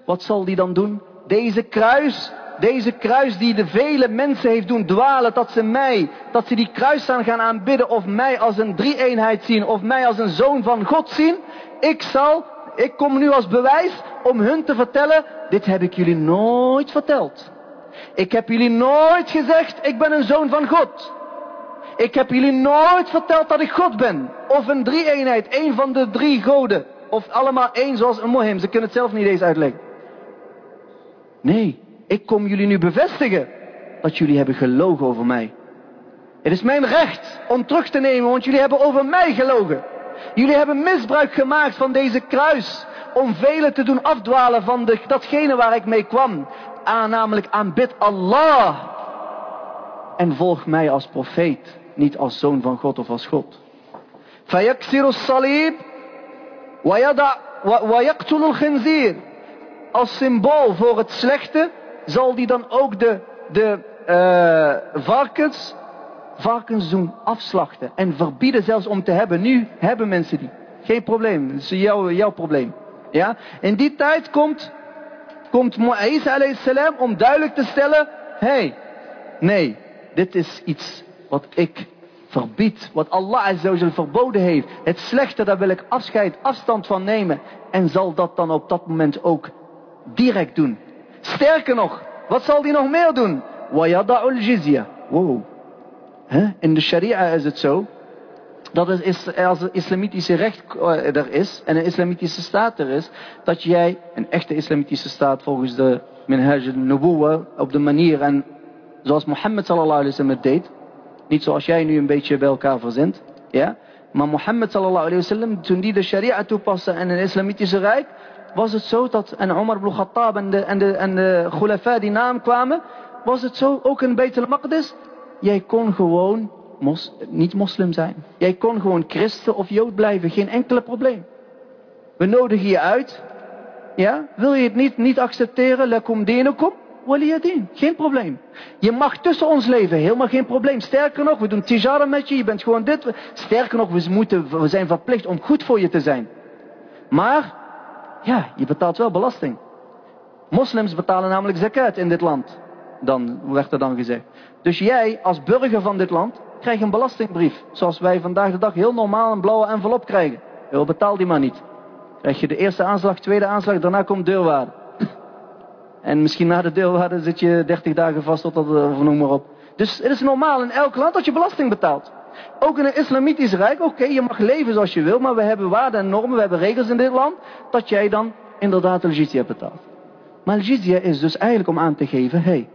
S1: wat zal die dan doen? Deze kruis deze kruis die de vele mensen heeft doen dwalen, dat ze mij, dat ze die kruis gaan gaan aanbidden of mij als een drie-eenheid zien of mij als een zoon van God zien. Ik zal, ik kom nu als bewijs om hun te vertellen, dit heb ik jullie nooit verteld. Ik heb jullie nooit gezegd, ik ben een zoon van God. Ik heb jullie nooit verteld dat ik God ben. Of een drie-eenheid, één van de drie goden. Of allemaal één zoals een mohim, ze kunnen het zelf niet eens uitleggen. Nee, ik kom jullie nu bevestigen dat jullie hebben gelogen over mij. Het is mijn recht om terug te nemen, want jullie hebben over mij gelogen. Jullie hebben misbruik gemaakt van deze kruis om velen te doen afdwalen van de, datgene waar ik mee kwam. Aan, namelijk aanbid Allah. En volg mij als profeet, niet als zoon van God of als God. فيكسر الصليب ويقتل الخنزير als symbool voor het slechte zal die dan ook de, de uh, varkens, varkens doen afslachten en verbieden zelfs om te hebben. Nu hebben mensen die. Geen probleem, dat is jouw, jouw probleem. Ja? In die tijd komt, komt Isa salam om duidelijk te stellen, hé, hey, nee, dit is iets wat ik verbied, wat Allah verboden heeft. Het slechte, daar wil ik afscheid, afstand van nemen. En zal dat dan op dat moment ook direct doen. Sterker nog, wat zal die nog meer doen? Wayada'ul jizya. Wow. In de sharia is het zo, dat het als een islamitische recht eh, er is en een islamitische staat er is, dat jij, een echte islamitische staat volgens de minhaj al op de manier en zoals Mohammed sallallahu alaihi wasallam het deed, niet zoals jij nu een beetje bij elkaar verzint, ja, maar Mohammed sallallahu alaihi wasallam, toen die de sharia toepaste en een islamitische rijk, was het zo dat en Omar ibn Khattab en de, en de, en de die naam kwamen, was het zo ook in Beit al-Maqdis, jij kon gewoon mos, niet moslim zijn. Jij kon gewoon christen of jood blijven, geen enkele probleem. We nodigen je uit. Ja, wil je het niet, niet accepteren, lakum dinukum? waliyadin. Geen probleem. Je mag tussen ons leven, helemaal geen probleem. Sterker nog, we doen tijara met je, je bent gewoon dit. Sterker nog, we, moeten, we zijn verplicht om goed voor je te zijn. Maar, ja, je betaalt wel belasting. Moslims betalen namelijk zakat in dit land. Dan werd er dan gezegd. Dus jij als burger van dit land krijgt een belastingbrief. Zoals wij vandaag de dag heel normaal een blauwe envelop krijgen. Heel betaal die maar niet. Krijg je de eerste aanslag, tweede aanslag, daarna komt deurwaarde. En misschien na de deurwaarde zit je 30 dagen vast tot dat, of noem maar op. Dus het is normaal in elk land dat je belasting betaalt. Ook in een islamitisch rijk, oké, je mag leven zoals je wil, maar we hebben waarden en normen, we hebben regels in dit land, dat jij dan inderdaad de jizya betaalt. Maar jizya is dus eigenlijk om aan te geven, hé, hey,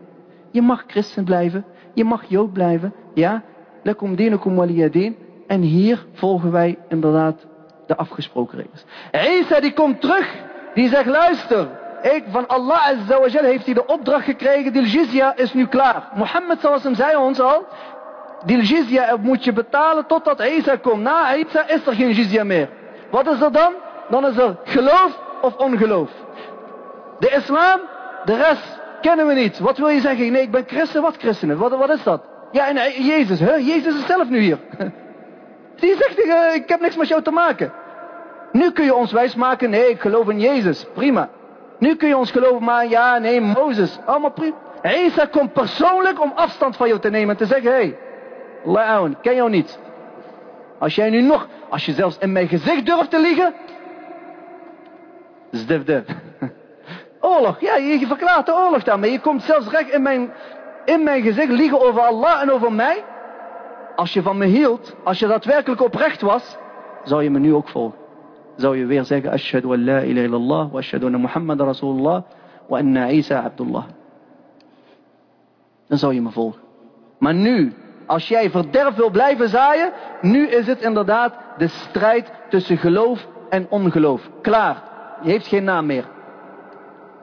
S1: je mag christen blijven, je mag jood blijven, ja, lekum dinukum waliyadin. En hier volgen wij inderdaad de afgesproken regels. Isa die komt terug, die zegt luister, ik van Allah Azza wa heeft hij de opdracht gekregen, die jizya is nu klaar. Mohammed zoals hem zei ons al, die jizya moet je betalen totdat Isa komt. Na Isa is er geen jizya meer. Wat is er dan? Dan is er geloof of ongeloof. De islam, de rest kennen we niet. Wat wil je zeggen? Nee, ik ben christen. Wat christenen? Wat, wat is dat? Ja, en Jezus, hè? Jezus is zelf nu hier. Die zegt, uh, ik heb niks met jou te maken. Nu kun je ons wijsmaken, nee, ik geloof in Jezus. Prima. Nu kun je ons geloven, maar ja, nee, Mozes. Allemaal prima. Isa komt persoonlijk om afstand van jou te nemen en te zeggen, hé, hey, ken jou niet. Als jij nu nog, als je zelfs in mijn gezicht durft te liegen, zdif dif. Oorlog, ja, je verklaart de oorlog daarmee. Je komt zelfs recht in mijn, in mijn gezicht liegen over Allah en over mij. Als je van me hield, als je daadwerkelijk oprecht was, zou je me nu ook volgen. Zou je weer zeggen, ashhadu an la ilaha illallah, wa ashhadu anna Muhammad rasulullah, wa anna Isa abdullah. Dan zou je me volgen. Maar nu, als jij verderf wil blijven zaaien, nu is het inderdaad de strijd tussen geloof en ongeloof. Klaar. Je heeft geen naam meer.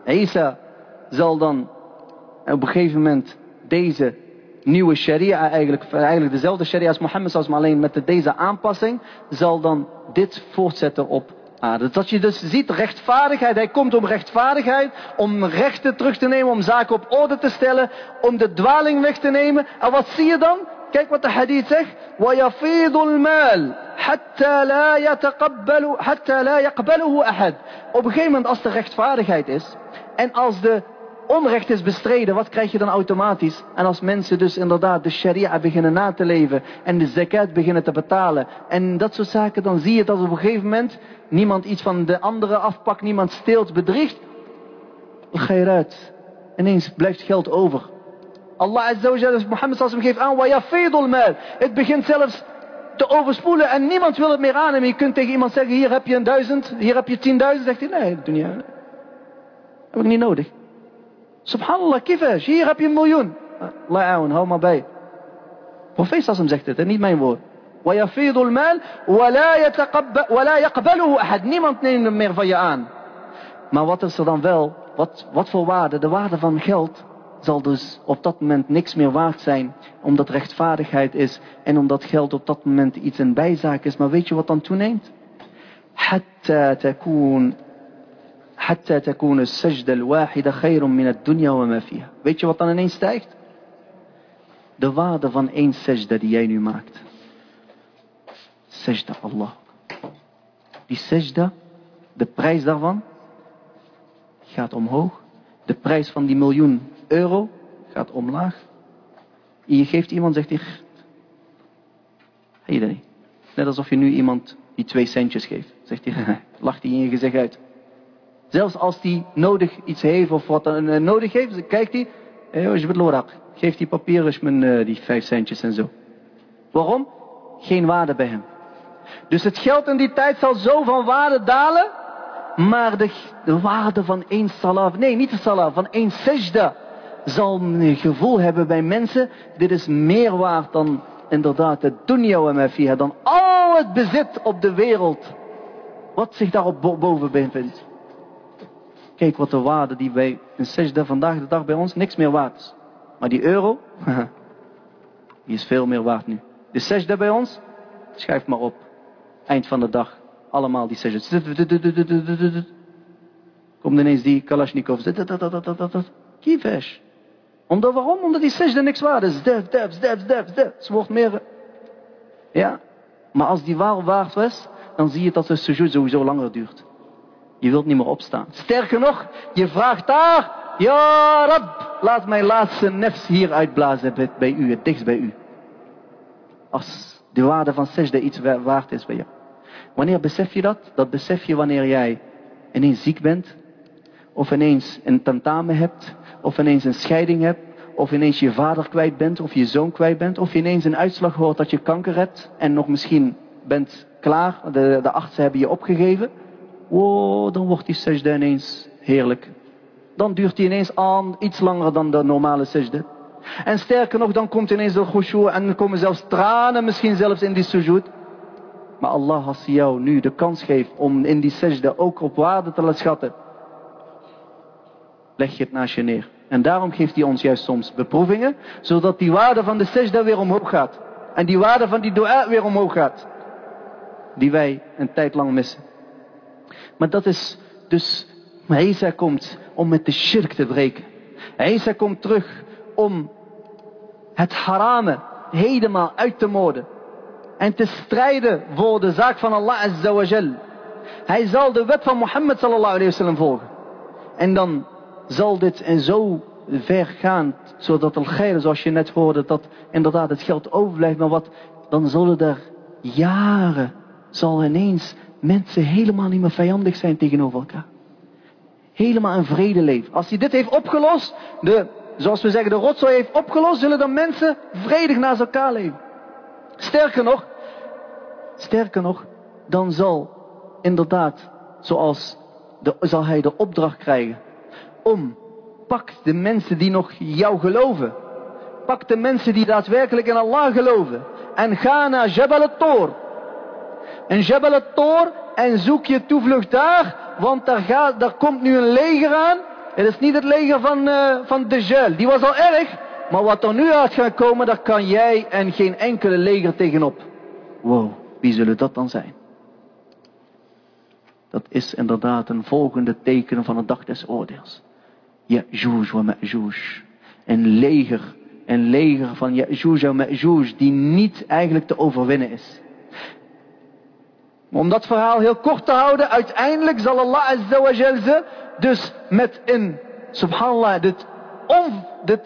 S1: Isa zal dan op een gegeven moment deze nieuwe sharia eigenlijk, eigenlijk dezelfde sharia als Mohammed, zoals maar alleen met deze aanpassing, zal dan dit voortzetten op aarde. Dat je dus ziet rechtvaardigheid, hij komt om rechtvaardigheid, om rechten terug te nemen, om zaken op orde te stellen, om de dwaling weg te nemen. En wat zie je dan? Kijk wat de hadith zegt. وَيَفِيضُ الْمَالِ حَتَّى لَا يَتَقَبَّلُ حَتَّى لَا يَقْبَلُهُ أَحَدٍ Op een gegeven moment als er rechtvaardigheid is, en als de onrecht is bestreden, wat krijg je dan automatisch? En als mensen dus inderdaad de sharia beginnen na te leven en de zakat beginnen te betalen en dat soort zaken, dan zie je dat op een gegeven moment niemand iets van de andere afpakt, niemand steelt, bedriegt. Ga je eruit. Ineens blijft geld over. Allah Azza wa Jalla, Mohammed sallam geeft aan, wa yafidul mal. Het begint zelfs te overspoelen en niemand wil het meer aannemen. Je kunt tegen iemand zeggen, hier heb je een duizend, hier heb je tienduizend. Zegt hij, nee, dat doe niet. Heb ik niet nodig. Subhanallah, kifash, hier heb je een miljoen. La'aun, hou maar bij. Profeet Sassam zegt het, en niet mijn woord. ويفيض المال ولا, يتقبل ولا يقبله أحد. Niemand neemt hem meer van je aan. Maar wat is er dan wel? Wat, wat voor waarde? De waarde van geld zal dus op dat moment niks meer waard zijn. Omdat rechtvaardigheid is. En omdat geld op dat moment iets een bijzaak is. Maar weet je wat dan toeneemt? حتى تكون حتى تكون السجدة الواحدة خير من الدنيا وما فيها. Weet je wat dan ineens stijgt? De waarde van één sajda die jij nu maakt. Sajda Allah. Die sajda, de prijs daarvan, gaat omhoog. De prijs van die miljoen euro gaat omlaag. Je geeft iemand, zegt hij, hey, Net alsof je nu iemand die twee centjes geeft. Zegt hij, lacht hij in je gezicht uit. Zelfs als hij nodig iets heeft of wat dan uh, nodig heeft, kijkt hij. Eh, je bent Geef die papieren mijn uh, die vijf centjes en zo. Waarom? Geen waarde bij hem. Dus het geld in die tijd zal zo van waarde dalen. Maar de, de waarde van één salaf, nee niet de salaf, van één sejda zal een gevoel hebben bij mensen. Dit is meer waard dan inderdaad het dunya wa via dan al het bezit op de wereld. Wat zich daarop boven bevindt. Kijk wat de waarde die bij een sejda vandaag de dag bij ons niks meer waard is. Maar die euro, die is veel meer waard nu. De sejda bij ons, schrijf maar op. Eind van de dag, allemaal die sejda. Komt ineens die Kalashnikov. Kievesh. Omdat waarom? Omdat die sajda niks waard is. Def, def, def, def, def. Ze wordt meer... Ja. Maar als die waar waard was, dan zie je dat de sujud sowieso langer duurt. Je wilt niet meer opstaan. Sterker nog, je vraagt daar, ja Rab, laat mijn laatste nefs hier uitblazen bij u, het dichtst bij u. Als de waarde van sajda iets waard is bij jou. Wanneer besef je dat? Dat besef je wanneer jij ineens ziek bent, of ineens een tentamen hebt, of ineens een scheiding hebt, of ineens je vader kwijt bent, of je zoon kwijt bent, of je ineens een uitslag hoort dat je kanker hebt en nog misschien bent klaar, de, de artsen hebben je opgegeven. Wow, dan wordt die sajda ineens heerlijk. Dan duurt die ineens aan iets langer dan de normale sajda. En sterker nog, dan komt ineens de khushu en komen zelfs tranen misschien zelfs in die sujud. Maar Allah als jou nu de kans geeft om in die sajda ook op waarde te laten schatten. Leg je het naast je neer. En daarom geeft hij ons juist soms beproevingen, zodat die waarde van de sajda weer omhoog gaat. En die waarde van die dua weer omhoog gaat. Die wij een tijd lang missen. Maar dat is dus, Isa komt om met de shirk te breken. Isa komt terug om het harame helemaal uit te moorden. En te strijden voor de zaak van Allah Azza wa. Hij zal de wet van Mohammed sallallahu alayhi wasallam volgen. En dan zal dit en zo ver gaan, zodat al zoals je net hoorde, dat inderdaad het geld overblijft, maar wat, dan zullen er jaren, zal ineens mensen helemaal niet meer vijandig zijn tegenover elkaar. Helemaal in vrede leven. Als hij dit heeft opgelost, de, zoals we zeggen, de rotzooi heeft opgelost, zullen dan mensen vredig naast elkaar leven. Sterker nog, sterker nog, dan zal inderdaad, zoals de, zal hij de opdracht krijgen om, pak de mensen die nog jou geloven. Pak de mensen die daadwerkelijk in Allah geloven. En ga naar Jabal al-Tor. En Jabal al-Tor en zoek je toevlucht daar, want daar, gaat, daar komt nu een leger aan. Het is niet het leger van, uh, van Dejjal, die was al erg. Maar wat er nu uit gaat komen, daar kan jij en geen enkele leger tegenop. Wow, wie zullen dat dan zijn? Dat is inderdaad een volgende teken van het dag des oordeels. Ya'juj wa Ma'juj. Een leger, een leger van Ya'juj en Ma'juj die niet eigenlijk te overwinnen is. Om dat verhaal heel kort te houden, uiteindelijk zal Allah Azza wa ze dus met een, subhanallah, dit on, dit,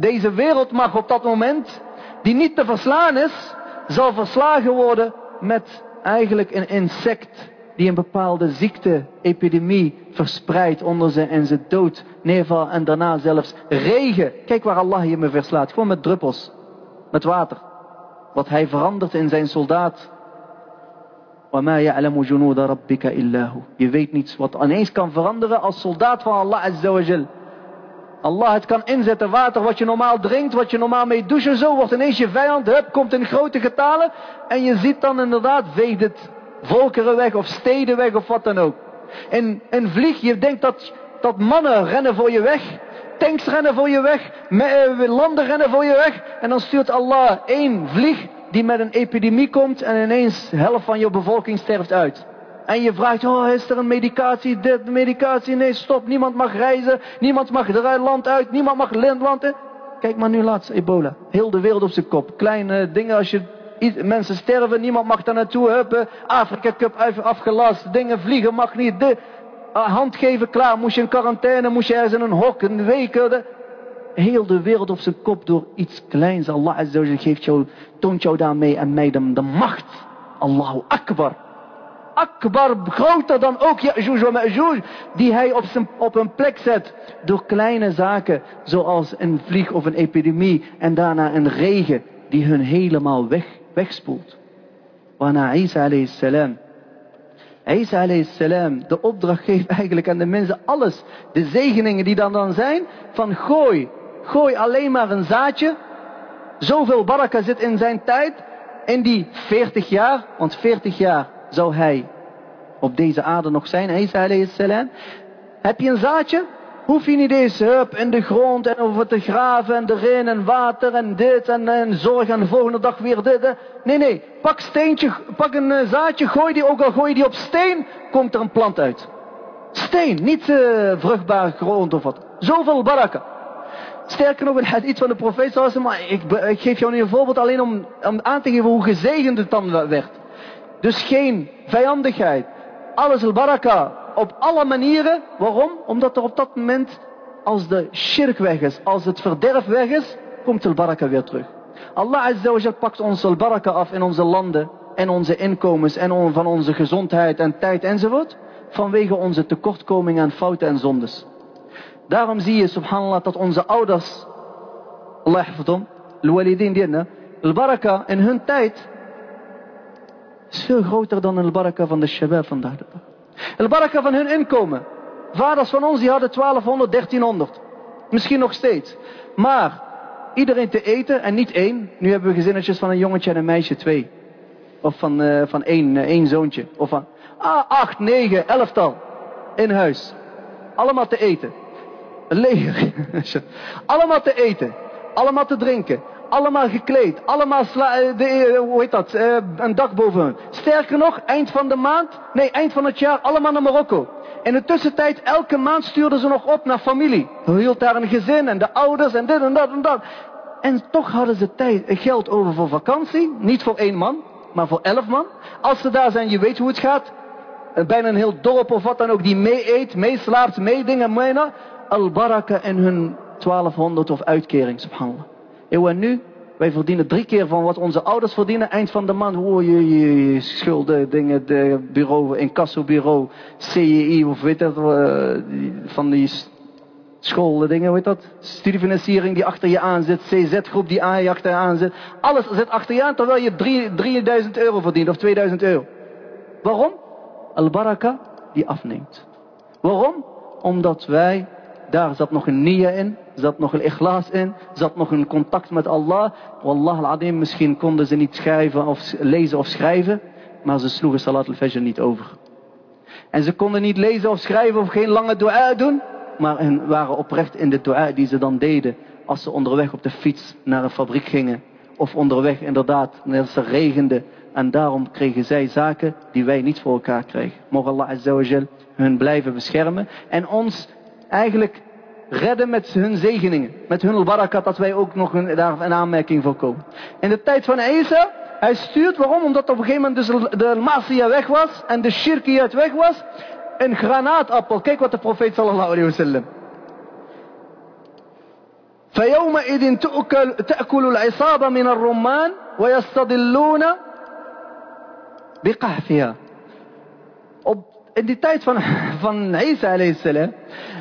S1: deze wereldmacht op dat moment, die niet te verslaan is, zal verslagen worden met eigenlijk een insect die een bepaalde ziekte, epidemie verspreidt onder ze en ze dood neervalt en daarna zelfs regen. Kijk waar Allah je me verslaat, gewoon met druppels, met water. Wat hij verandert in zijn soldaat. Je weet niets wat ineens kan veranderen als soldaat van Allah Azza wa Jal. Allah het kan inzetten, water wat je normaal drinkt, wat je normaal mee douchen, zo wordt ineens je vijand, hup, komt in grote getalen. En je ziet dan inderdaad, veegt het volkeren weg of steden weg of wat dan ook. En een vlieg, je denkt dat, dat mannen rennen voor je weg. Tanks rennen voor je weg. Eh, landen rennen voor je weg. En dan stuurt Allah één vlieg die met een epidemie komt en ineens helft van je bevolking sterft uit. En je vraagt, oh is er een medicatie, dit, medicatie, nee stop, niemand mag reizen, niemand mag het land uit, niemand mag land in. Kijk maar nu laatst, ebola. Heel de wereld op zijn kop. Kleine dingen als je Mensen sterven, niemand mag daar naartoe. Huppen, Afrika Cup afgelast, dingen vliegen mag niet. De, uh, hand geven, klaar. Moest je in quarantaine, moest je ergens in een hok, een week. De, heel de wereld op zijn kop door iets kleins. Allah geeft jou, toont jou daarmee en mij de, de macht. Allahu Akbar. Akbar, groter dan ook Ya'juj wa Ma'juj, die hij op, zijn, op een plek zet door kleine zaken, zoals een vlieg of een epidemie en daarna een regen die hun helemaal weg wegspoelt. Waarna Isa alayhi salam. Isa alayhi de opdracht geeft eigenlijk aan de mensen alles. De zegeningen die dan dan zijn. Van gooi. Gooi alleen maar een zaadje. Zoveel baraka zit in zijn tijd. In die 40 jaar. Want 40 jaar zou hij op deze aarde nog zijn. Isa alayhi salam. Heb je een zaadje? Hoef je niet eens in de grond en over te graven en erin en water en dit en, en zorg en de volgende dag weer dit. Nee, nee, pak steentje, pak een eh, zaadje, gooi die, ook al gooi die op steen, komt er een plant uit. Steen, niet uh, vruchtbare grond of wat. Zoveel baraka. Sterker nog, een hadith van de profeet zoals maar ik, ik geef jou nu een voorbeeld alleen om, om aan te geven hoe gezegend het dan werd. Dus geen vijandigheid. Alles al baraka op alle manieren. Waarom? Omdat er op dat moment, als de shirk weg is, als het verderf weg is, komt al baraka weer terug. Allah Azza pakt ons al baraka af in onze landen en onze inkomens en van onze gezondheid en tijd enzovoort. Vanwege onze tekortkomingen en fouten en zondes. Daarom zie je, subhanallah, dat onze ouders, Allah hafidhom, al-walidin diena, al-baraka in hun tijd is veel groter dan de baraka van de shabab vandaag de dag. Al-baraka van hun inkomen. Vaders van ons die hadden 1200, 1300. Misschien nog steeds. Maar iedereen te eten en niet één. Nu hebben we gezinnetjes van een jongetje en een meisje, twee. Of van, uh, van één, uh, één zoontje. Of van ah, acht, negen, elftal. In huis. Allemaal te eten. Een leger. allemaal te eten. Allemaal te drinken. Allemaal gekleed. Allemaal eh, de, hoe heet dat? Uh, een dak boven hun. Sterker nog, eind van de maand. Nee, eind van het jaar. Allemaal naar Marokko. In de tussentijd, elke maand stuurden ze nog op naar familie. Hield daar een gezin en de ouders en dit en dat en dat. En toch hadden ze tijd, geld over voor vakantie. Niet voor één man, maar voor elf man. Als ze daar zijn, je weet hoe het gaat. Eh, bijna een heel dorp of wat dan ook die mee eet, meeslaapt, meedingen. Al-baraka in hun 1200 of uitkering. En nu, wij verdienen drie keer van wat onze ouders verdienen. Eind van de maand, hoor je, je, schulden, dingen, de bureau, incassobureau, CEI of weet dat, uh, van die school, dingen, weet dat? Studiefinanciering die achter je aan zit, CZ-groep die aan je achter je aan zit. Alles zit achter je aan terwijl je 3000 euro verdient of 2000 euro. Waarom? Al-baraka die afneemt. Waarom? Omdat wij, daar zat nog een nia in, zat nog een ikhlas in, zat nog een contact met Allah. Wallah al-adim, misschien konden ze niet schrijven of lezen of schrijven, maar ze sloegen salat al-fajr niet over. En ze konden niet lezen of schrijven of geen lange dua doen, maar waren oprecht in de dua die ze dan deden als ze onderweg op de fiets naar een fabriek gingen. Of onderweg inderdaad, net ze regende. En daarom kregen zij zaken die wij niet voor elkaar kregen. Mogen Allah Azza hun blijven beschermen. En ons eigenlijk redden met hun zegeningen. Met hun barakat dat wij ook nog een, daar een aanmerking voor komen. In de tijd van Isa, hij stuurt, waarom? Omdat op een gegeven moment dus de Masia weg was en de Shirkiyat weg was een granaatappel. Kijk wat de profeet sallallahu alayhi wa sallam. فيومئذ تأكل, تأكل العصابة من الرمان ويستضلون بقحفها. Op, in die tijd van, van Isa alayhi salam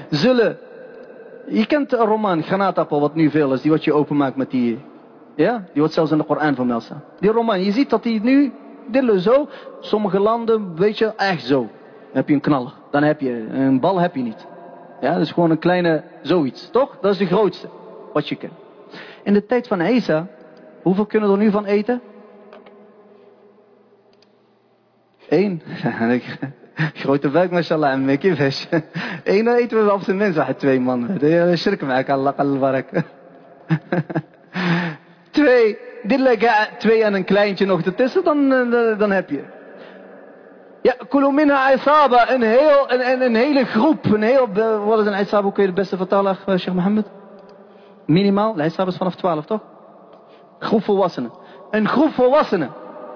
S1: zullen, je kent een roman, granaatappel wat nu veel is, die wat je openmaakt met die, ja, die wordt zelfs in de Koran vermeld Die roman, je ziet dat die nu, dillen zo, sommige landen, weet je, echt zo heb je een knaller. Dan heb je een bal heb je niet. Ja, dat is gewoon een kleine zoiets, toch? Dat is de grootste wat je kent. In de tijd van Isa, hoeveel kunnen er nu van eten? Eén. Grote buik, mashallah, en vis. Eén eten we op zijn minst, twee man. Shirk maken, Allah al-barak. Twee, dit lijkt twee en een kleintje nog ertussen, dan, eh, dan heb je. Ja, kulumina isaba, een, heel, een, een, hele groep, een heel, wat is een isaba, hoe kun je het beste vertalen, Sheikh Mohammed? Minimaal, de isaba is vanaf 12, toch? Groep volwassenen. Een groep volwassenen.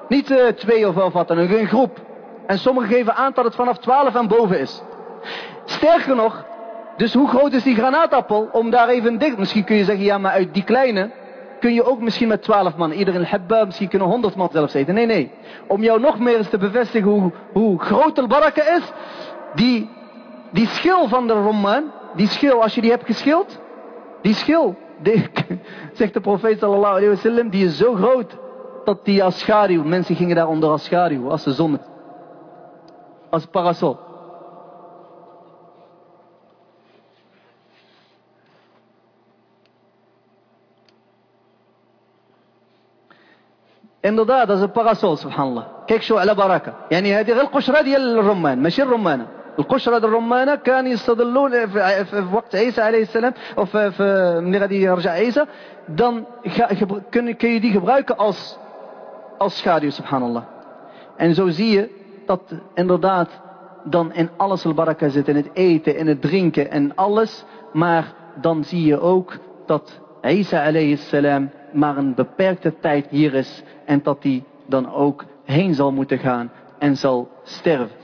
S1: Niet twee of wel wat dan, een groep. En sommigen geven aan dat het vanaf 12 en boven is. Sterker nog, dus hoe groot is die granaatappel? Om daar even dicht, misschien kun je zeggen, ja maar uit die kleine, kun je ook misschien met twaalf man, iedereen hebben, misschien kunnen honderd man zelfs eten. Nee, nee. Om jou nog meer eens te bevestigen hoe, hoe groot de baraka is, die, die schil van de roman, die schil, als je die hebt geschild, die schil, zegt de profeet sallallahu alayhi wa sallam, die is zo groot, dat die als schaduw, mensen gingen daaronder als schaduw, als de zon, اسبغاسو انضاد اسبغاسو سبحان الله. كيك شو على بركة. يعني هذه غير القشرة ديال الرمان ماشي الرمانة. القشرة الرمانة كان يستدلون في, وقت عيسى عليه السلام أو في, ملي غادي يرجع عيسى. دان كان كيديك بغاك أص أص كاريو سبحان الله. ان زوزية dat inderdaad dan in alles al-baraka zit, in het eten, in het drinken en alles. Maar dan zie je ook dat Isa alayhi salam maar een beperkte tijd hier is en dat hij dan ook heen zal moeten gaan en zal sterven.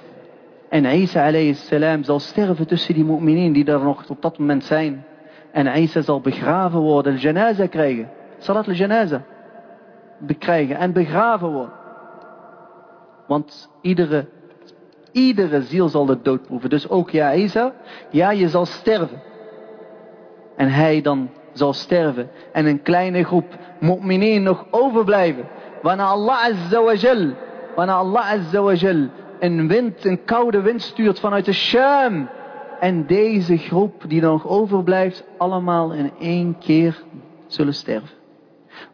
S1: En Isa alayhi salam zal sterven tussen die mu'minin die er nog op dat moment zijn. En Isa zal begraven worden, de janaza krijgen. Salat al-janaza. Bekrijgen en begraven worden. Want iedere, iedere ziel zal de dood proeven. Dus ook ja, Isa, ja, je zal sterven. En hij dan zal sterven. En een kleine groep mu'minin nog overblijven. Wanneer Allah azza wa jal, Allah azza wa jal een wind, een koude wind stuurt vanuit de Sham. En deze groep die nog overblijft, allemaal in één keer zullen sterven.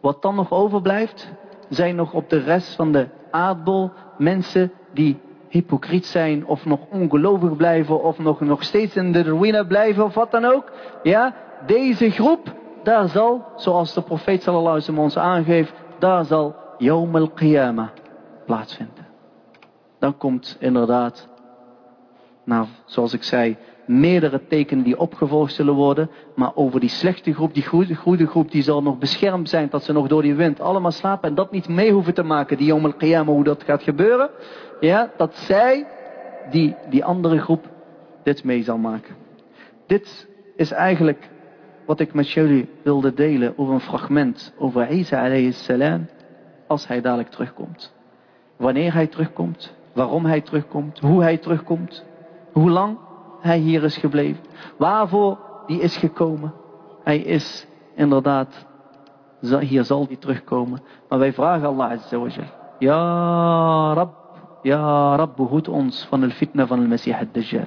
S1: Wat dan nog overblijft, zijn nog op de rest van de aardbol mensen die hypocriet zijn of nog ongelovig blijven of nog, nog steeds in de ruïne blijven of wat dan ook. Ja, deze groep, daar zal, zoals de profeet sallallahu alaihi ons aangeeft, daar zal Yawm al-Qiyamah plaatsvinden. Dan komt inderdaad, nou, zoals ik zei, meerdere tekenen die opgevolgd zullen worden. Maar over die slechte groep, die goede, groep, die zal nog beschermd zijn. Dat ze nog door die wind allemaal slapen. En dat niet mee hoeven te maken, die Yom al-Qiyamah, hoe dat gaat gebeuren. Ja, dat zij, die, die andere groep, dit mee zal maken. Dit is eigenlijk wat ik met jullie wilde delen over een fragment over Isa alayhi salam. Als hij dadelijk terugkomt. Wanneer hij terugkomt. Waarom hij terugkomt. Hoe hij terugkomt. Hoe lang hij hier is gebleven. Waarvoor die is gekomen. Hij is inderdaad, hier zal hij terugkomen. Maar wij vragen Allah Azza wa Jal. Ja Rab, ja Rab, behoed ons van de fitna van de Messiah al-Dajjal.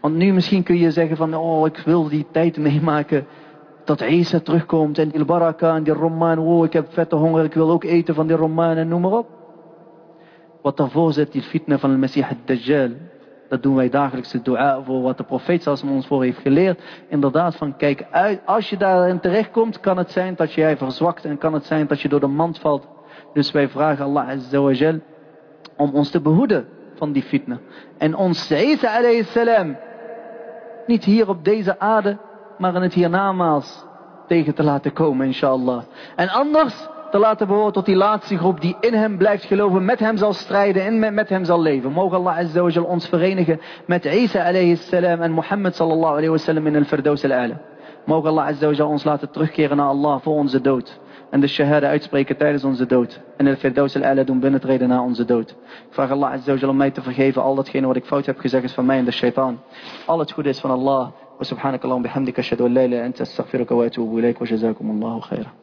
S1: Want nu misschien kun je zeggen van, oh ik wil die tijd meemaken dat Isa terugkomt en die baraka en die romaan, oh ik heb vette honger, ik wil ook eten van die romaan en noem maar op. Wat daarvoor zit, die fitna van de Messiah al-Dajjal. Dat doen wij dagelijks de dua voor wat de profeet zelfs ons voor heeft geleerd. Inderdaad van kijk uit, als je daarin terechtkomt kan het zijn dat jij verzwakt en kan het zijn dat je door de mand valt. Dus wij vragen Allah Azza wa Jal om ons te behoeden van die fitna. En ons Isa alayhi salam niet hier op deze aarde, maar in het hiernamaals tegen te laten komen inshallah. En anders te laten behoren tot die laatste groep die in hem blijft geloven, met hem zal strijden en met, met hem zal leven. Mogen Allah Azza wa Jal ons verenigen met Isa alayhi salam en Mohammed sallallahu alayhi wa sallam in al-Firdaus al-A'la. Mogen Allah Azza wa Jal ons laten terugkeren naar Allah voor onze dood. En de shahada uitspreken tijdens onze dood. En el Firdaus al-A'la doen binnentreden na onze dood. Ik vraag Allah Azza wa Jal om mij te vergeven. Al datgene wat ik fout heb gezegd is van mij en de shaitaan. Al het goede is van Allah. وسبحانك اللهم بحمدك أشهد أن لا إله إلا أنت أستغفرك وأتوب إليك وجزاكم الله خيرا